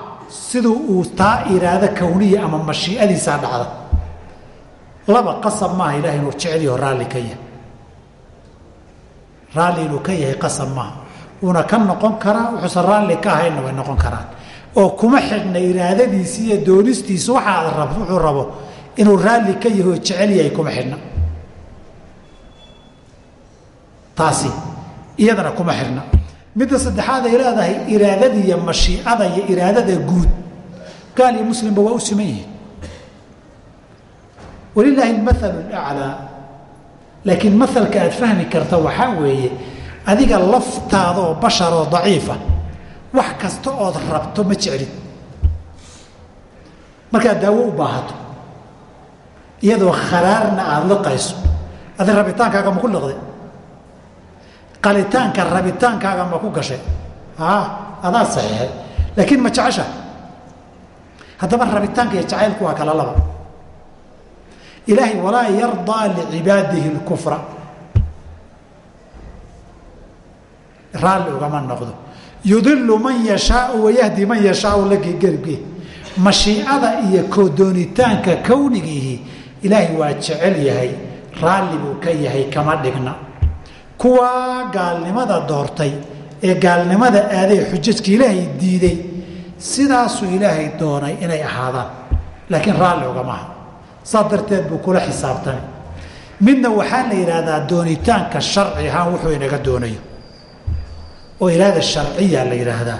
Siduu uu taa iraado kowniya ama mashiicadiisaa dhacda laba qasab maaha ilahay inuu jeceliyo raalli ka yahay. Raalli inuu ka yahay qasab maaha. Wuuna ka noqon karaa wuxuusan raalli ka ahaynna way noqon karaan oo kuma xidhna iraadadiisi iyo doonistiisa waxaa wuxuu rabo inuu raalli ka yahay oo jecel yahay kuma xidhna. Taasi iyadana kuma xidhna. Midda saddexaad ay leedahay iraadada iyo mashiicada iyo iraadada guud. Gaal iyo muslimba waa u siman yihiin. Walilaahi almathalu alaclaa. Laakiin mahalka aad fahmi karta waxaa weeye adiga laftaada oo bashar oo daciifa wax kasta ood rabto ma jeclid. Markaad daawo u baahato. Iyadoo kharaarna aada liqayso. Adi rabitaankaaga ma ku liqday. Qalitaanka rabitaankaaga ma ku gashay. A adaa saxiixay. Laakiin ma jecesha. Haddaba rabitaanka iyo jacaylku waa kala laba. Ilaahay walaa yardaa licibaadihi اlkufra raalli ugama noqdo yudilu man yashaau wayahdi man yashaau lagegerge mashiicada iyo kodoonitaanka kownigiihi ilaahay waa jecel yahay raalli buu ka yahay kama dhigna. Kuwaa gaalnimada doortay ee gaalnimada aaday xujajka ilaahay diiday sidaasuu ilaahay doonay inay ahaadaan. Laakiin raalli ugamaha saa darteed buu kula xisaabtamay midna waxaa la yidhaahdaa doonitaanka sharci ahaan wuxuu inaga doonayo oo iraada sharciya la yidhaahdaa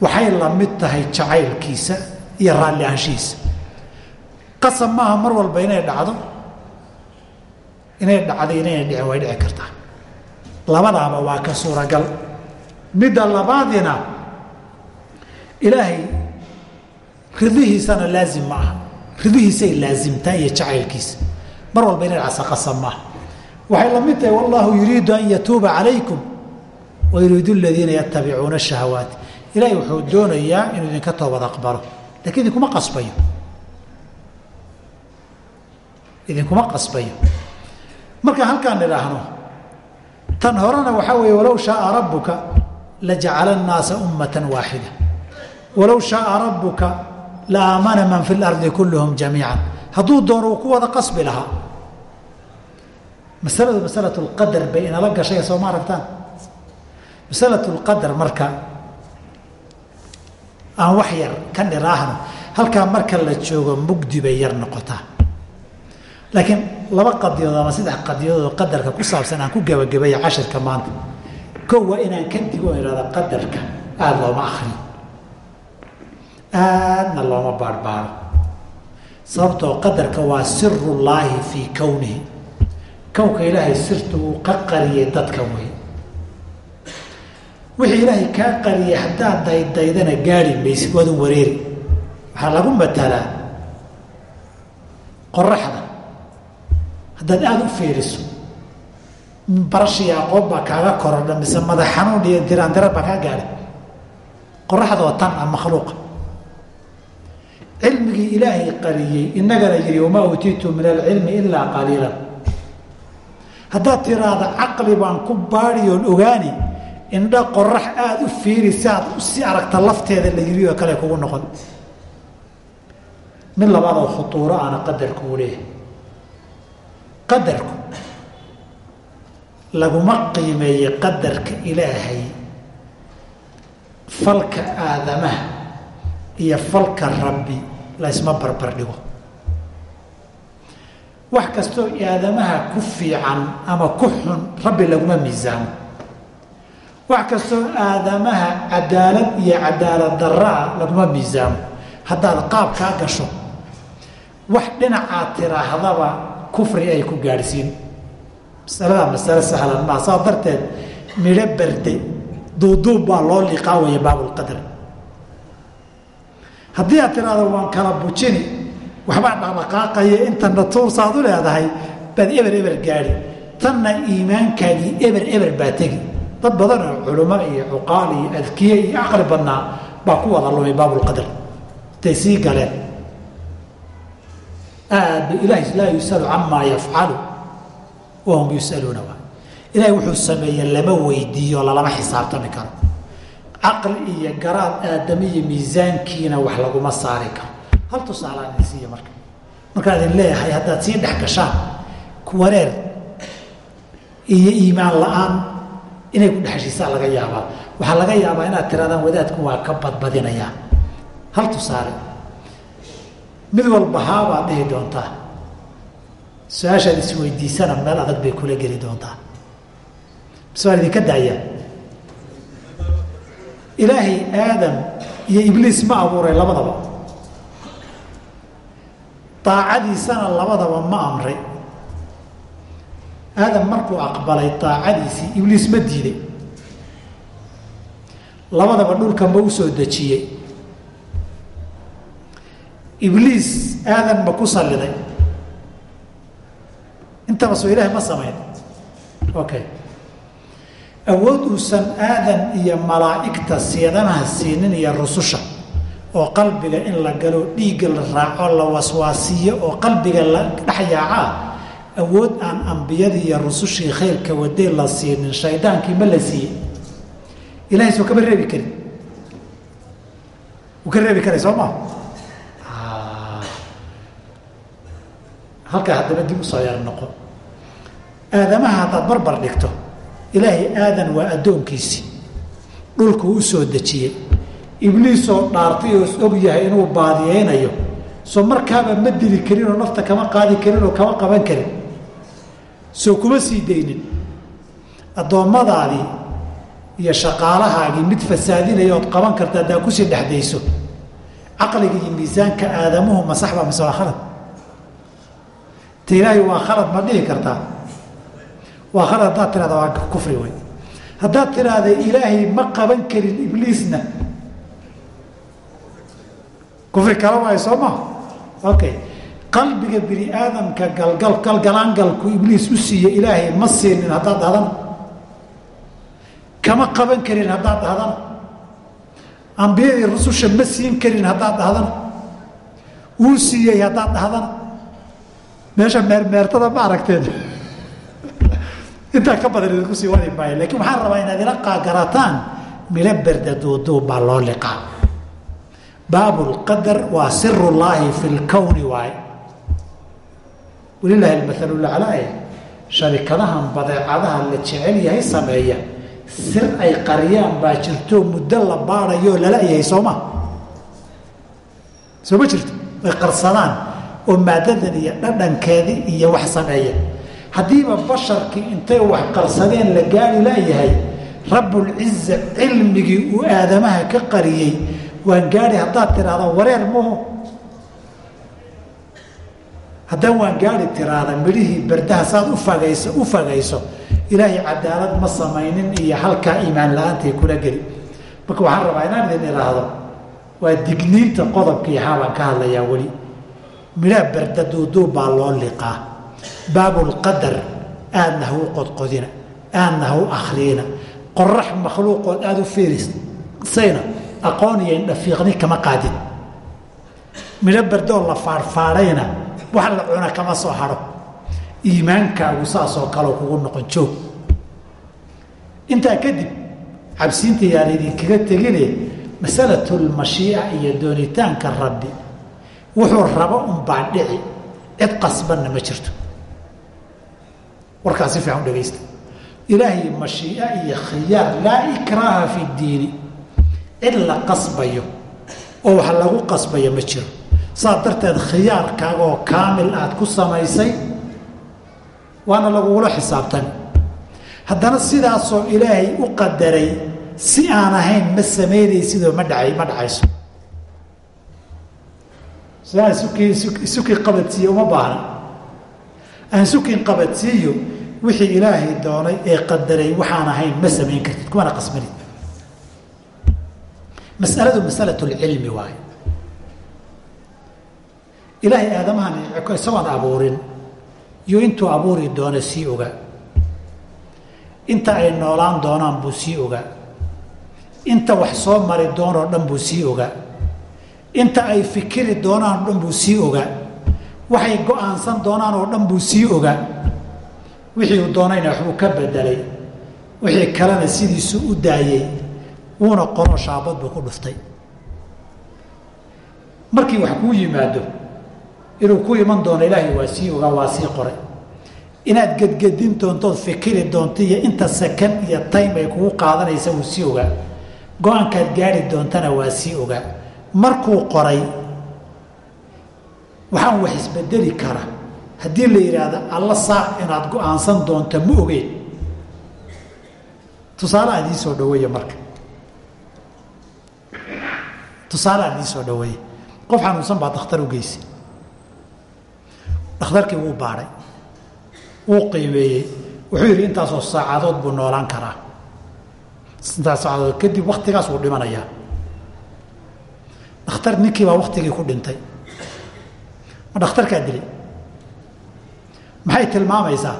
waxay la tahay jacaylkiisa iyo raalli ahaanshihiisa. Qasab maaha mar walba inay dhacdo inay dhacdo inayna dhicin way dhici kartaa. Labadaaba waa ka suuragal. Midda labaadina ilaahay ridihiisana laazim ma aha. Ridihiisay laazimtaa iyo jacaylkiisa. Mar walba inay dhacsa qasab maaha. Waxay la tahay wallahu yuriidu an yatuuba calaykum wayuriidu ladiina yatabicuuna shahawaati ilaahay wuxuu doonayaa inuu idinka toobad aqbalo lakiin idinkuma qasbayo idinkuma qasbayo markaan halkaan idhaahno tan horena waxaa weeye walow shaaa rabbuka lajacala annaasa ummatan waaxida walow shaaa rabbuka la aamana man fi lardi kulluhum jamiica hadduu doono uu ku wada qasbi lahaa masaladu masalatu lqadar bay inala gashay soo ma aragtaan masalatu lqadar marka aan wax yar ka niraahno halkaa marka la joogo mugdi bay yar noqotaa laakiin laba qadiyadood ama saddex qadiyadood qadarka ku saabsan aan ku gebagabeeya cashirka maanta kow waa inaan ka digo ihahda qadarka aada looma akriyo aadna looma baarhbaaro sababtoo qadarka waa sirullaahi fii kownihi kownka ilaahay sirta uu ka qariyay dadka wey wixii ilaahay kaa qariyay haddaad daydaydana gaari maysid waadu wareeri. Waxaa lagu matalaa qoraxda haddaad aada u fiiriso barashii aqoon baa kaaga korodha mise madax xanuun iyo diraandira baa kaa gaadhay. Qoraxda oo tan a makhluuqa cilmigii ilaahay qariyey inagana yidhi wamaa uutiitu min alcilmi ilaa qaliilan. Haddaad tiraahda caqli baan ku baadi oon ogaani indha qorax aada u fiiri si aad si aragta lafteeda la yiri oo kale kugu noqon. Mid labaad oo khutuuro aana qadarku u leeyahay. Qadarku laguma qiimeeyey qadarka ilaahay falka aadamaha iyo falka rabbi laysma barbar dhigo. Wax kastoo aadamaha ku fiican ama ku xun rabbi laguma miisaamo wax kastoo aadamaha cadaalad iyo cadaalad daraa laguma miisaamo. Haddaad qaabkaa gasho wax dhinacaad tiraahdaba kufri ay ku gaadhsiin. Masaladaa masale sahlan maa saa darteed midho berde duuduub baa loo liqaawaya baabulqadar haddii aad tiraahdo waan kala bujini waxbaa dhaqdhaqaaqaya intana tuursaad u leedahay baad eber eber gaadhi. Tanna iimaankaagii eber eber baa tegi dad badan oo culimo iyo cuqaal iyo adkiye iyo aqli badnaa baa ku wada lumay baabulqadar intay sii galeen. Aad ilaahi laa yusalu camaa yafcalu wahum yusaluuna waa ilaahay wuxuu sameeye lama weydiiyo lalama xisaabtami karo. Caqli iyo garaad aadama iyo miisaankiina wax laguma saari karo. Hal tusaalaan idin siiya marka. Markaan idin leeyahay haddaad sii dhex gashaan wareer iyo iimaan la'aan inay ku dhexeshiisaan laga yaabaa. Waxaa laga yaabaa inaad tirahdaan wadaadku waa ka badbadinayaa hal tusaale mid walba haabaad dhihi doontaa. Su'aashaad isweydiisana meel adag bay kula geli doontaa. Bas waan idinka daayaa ilaahay aadam iyo ibliis ma abuuray labadaba. Daacadiisana labadaba ma amray aadam markuu aqbalay daacadiisii ibliis ma diiday labadaba dhulka ma u soo dejiyey. Ibliis aadan ma ku salliday. Intaba soo ilaahay ma samayn. Okay awood uusan aadan iyo malaa'igta siidanaha siinin iyo rususha oo qalbiga in la galo dhiigga la raaco la waswaasiiyo oo qalbiga la dhexyaacaa awood aan ambiyadii iyo rusushii khayrka wadee la siinin shaydaankii ma la siiyey. Ilahay soo kama reebi karin? Wuu ka reebi karay soo maa halkaa haddaba dib u soo yar noqo. Aadamaha haddaad barbar dhigto ilaahay aadan waa addoonkiisii dhulkuu u soo dejiyey. Ibliisoo dhaartay oo og yahay inuu baadiyeynayo soo markaaba ma dili karin oo nafta kama qaadi karin oo kama qaban karin soo kuma sii daynin. Addoommadaadii iyo shaqaalahaagii mid fasaadinaya ood qaban karta haddaa ku sii dhexdayso. Caqliga iyo miisaanka aadamuhu ma saxba mise waa khalad ta ilaahay waa khalad ma dhihi kartaa? Waa khalad haddaad tirahda waa kufri wey haddaad tiraahda ilaahay ma qaban karin ibliisna. Kufri kala waayo soo maha okay qalbiga bini aadamka galgal galgalaangalku ibliis u siiye ilaahay ma siinin haddaad dhahdana kama qaban karin haddaad dhahdana ambiyadii rususha ma siin karin haddaad dhahdana wuu siiyey haddaad dhahdana meesha meermeertada ma aragteen. Intaa ka badan idinku sii wadi maayo lakiin waxaan rabaa inaad ila qaagarataan milo berda duuduub baa loo liqaa. Baabu lqadar waa sirullaahi fi lkowni waaye walilaahi almathalu laclaaye sharikadahan badeecadaha la jecel yahay sameeya. Sir ay qariyaan baa jirto muddo la baadhayo lala-yahay sooma soo ma? Jirto? Ay qarsadaan oo maadadan iyo dhadhankeedii iyo wax sameeya. Haddiiba basharkii intay wax qarsadeen la gaari laayahay rabbulciza cilmigii uu aadamaha ka qariyey waan gaari haddaad tiraahdo wareer maho haddaan waan gaari tiraahda midhihii berdaha saad ufagayso u fagayso ilaahay cadaalad ma samaynin iyo halkaa iimaan la'aantay kula geli. Marka waxaan rabaa inaan idin idhaahdo waa digniinta qodobkii haabaan ka hadlayaa weli. Midhaha berda duuduub baa loo liqaa. Baabulqadar aadna hau qodqodina aanna ha u akhriyina qorax makhluuqood aada u fiirisayna aqoon iyo indhafiiqni kama qaadin. Midho bardoo la faarfaadhayna wax la cuna kama soo hadho iimaankaagu saasoo kaleo kugu noqon joog. Intaa kadib cabsiinta yaan idinkaga tegine masalatulmashiica iyo doonitaanka rabbi. Wuxuu rabo unbaa dhici. Cid qasbanna ma jirto. Warkaas si fiican u dhegaysta ilaahay mashiica iyo khiyaar laa ikraaha fi diini. Cid la qasbayo oo wax lagu qasbayo ma jiro saas darteed khiyaarkaagaoo kaamil aad ku samaysay waana lagugula xisaabtami haddana sidaasoo ilaahay u qadaray si aan ahayn ma samaynaysidoo ma dha ma dhacayso. Isukii qabadsiiye uma baahna. Aan sukin qabadsiiyo wixii ilaahay doonay ee qadaray waxaan ahayn ma samayn kartid kumana qasbanid. Masaladu masalatu lcilmi waayo ilaahay aadamahan isagoon abuurin. Iyo intuu abuuri doono sii ogaa inta ay noolaan doonaan buu sii ogaa inta wax soo mari doonoo dhan buu sii ogaa inta ay fikiri doonaan o dhan buu sii ogaa waxay go'aansan doonaan oo dhan buu sii ogaa wixii uu doonayna waxbuu ka bedelay wixii kalena sidiisu u daayey. Wuuna qoro shaabad buu ku dhuftay. Markii wax kuu yimaado inuu ku iman doono ilaahay waa sii ogaa waa sii qoray. Inaad gedgedin doontood fikiri doonto iyo inta sakan iyo time ay kugu qaadanaysa wuu sii ogaa go'aankaad gaari doontana waa sii ogaa markuu qoray waxaan wax isbedeli kara haddii la yidhaahdo alla saac inaad go'aansan doonto ma ogeyn. Tusaale aan ii soo dhaweeye marka. Tusaale aan ii soo dhaweeye qof xanuunsan baa dakhtar u geysay dhakhtarkii wuu baadhay wuu qiimeeyey. Wuxuu yidhi intaasoo saacadood buu noolaan karaa. Intaas saacadood kadib waktigaas wuu dhimanayaa dhakhtar ninkii baa waktigii ku dhintay. Ma dhakhtarkaa dilay maxay tilmaamaysaa?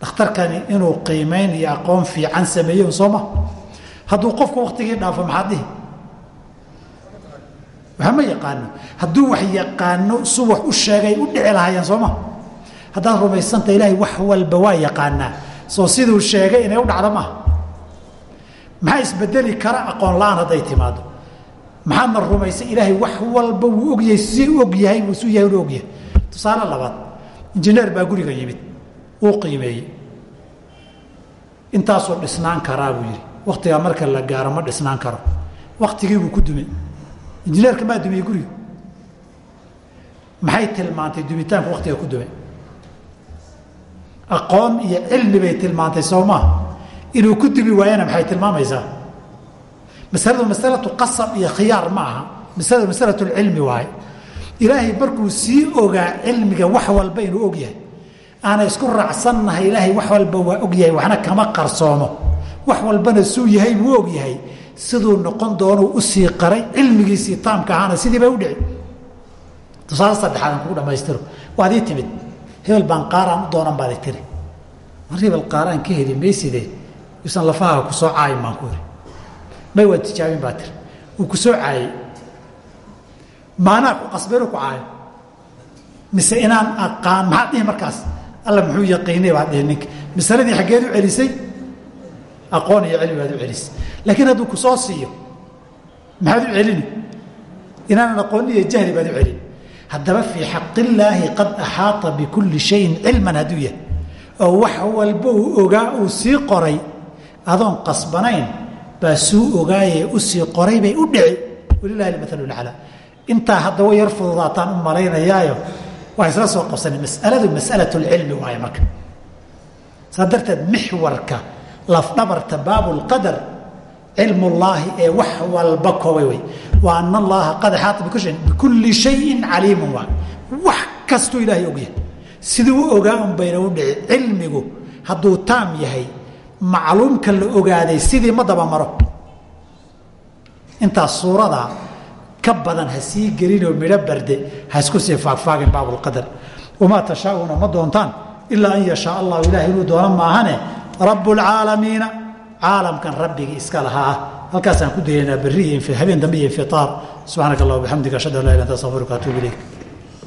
Dhakhtarkani inuu qiimeyn iyo aqoon fiican sameeyo sooma hadduu qofku waktigii dhaafo maxaad dhihi waxa ma yaqaano. Hadduu wax yaqaano su u sheegay u dhici lahaayeen sooma haddaad rumaysanta ilaahay wax walba waa yaqaanaa. Soo siduu sheegay inay u dhacdo maaha maxaa isbedeli kara aqoon la'aan hadday timaado maxaadna rumaysay ilaahay wax walba wuu ogyahay si og yahay buu su yahay ogyahay tusaale labaad injineer baa guriga yimid. Wuu qiimeeyey. Intaasoo dhisnaan karaa buu yidhi. Waktigaa marka la gaaro ma dhisnaan karo. Waktigiibuu ku dumay injineerka maa dumiyey guriga? Maxay tilmaantay dumitaanku waktiga ku dumay aqoon iyo cilmi bay tilmaantay soo maa inuu ku dumi waayana maxay tilmaamaysaa? Masaladu masalatu qasab iyo khiyaar ma aha. Masaladu masalatu lcilmi waaye ilaahay markuu sii ogaa cilmiga wax walba inuu og yahay. Aana isku raacsannahay ilaahay wax walba waa og yahay waxna kama qarsoomo. Wax walbana suu yahay wuu og yahay siduu noqon doonuu u sii qaray cilmigiisii taamka ahaana sidii bay u dhici. Tusaale saddexaad aan kugu dhamaystiro waad ii timid hebel baan qaaraan u doonan baad tiri mar hebel qaaraan ka heli mayside yuusan lafaha ku soo caayin baan ku iri may waan tijaabin baa tiri. Wuu ku soo caayey maanaa ku qasbeenu ku caayo. Mise inaan aqaan maxaad dhihi markaas? Alla muxuu yaqiinay baad dhihi ninka. Masaladii xaggeed u celisay aqoon iyo cilmi baad u celisay laakiin hadduu ku soo siiyo maxaad u celini? Inaanan aqoon iyo jahli baad u celini haddaba fii xaqillaahi qad axaata bikulli shayin cilman hadduu yahay. Oo wax walba uu ogaa uu sii qoray. Adoon qasbanayn baa suu ogaayee u sii qoray bay u dhici walilahi almathalu laclaa intaa haddaba yar fududaataan u malaynayaayo. Waa isla soo qabsanay masaladu masalat lcilmi waaye marka. Saa darteed mixwarka lafdhabarta baabu lqadar cilmullaahi ee wax walba koobay wey wa ana allaha qad axaata bikulli shayin caliimun waay wax kastuu ilaahay ogyahay siduu u ogaa un u dhici cilmigu hadduu taam yahay macluumka la ogaaday sidii ma daba maro. Intaas suurada ka badan ha sii gelinoo midho barde ha isku sii faagfaagin baabulqadar wamaa tashaauna ma doontaan ilaa an yashaa allahu ilahay inuu doono maahane rabu lcaalamiina caalamkan rabbigii iska lahaa. Halkaasaan ku dayaynaa berri iyo habeen dambe iyo infiaar subxaanaka allah bixamdika ashhadu an la ilah anta astaqfiruka atuub ilayk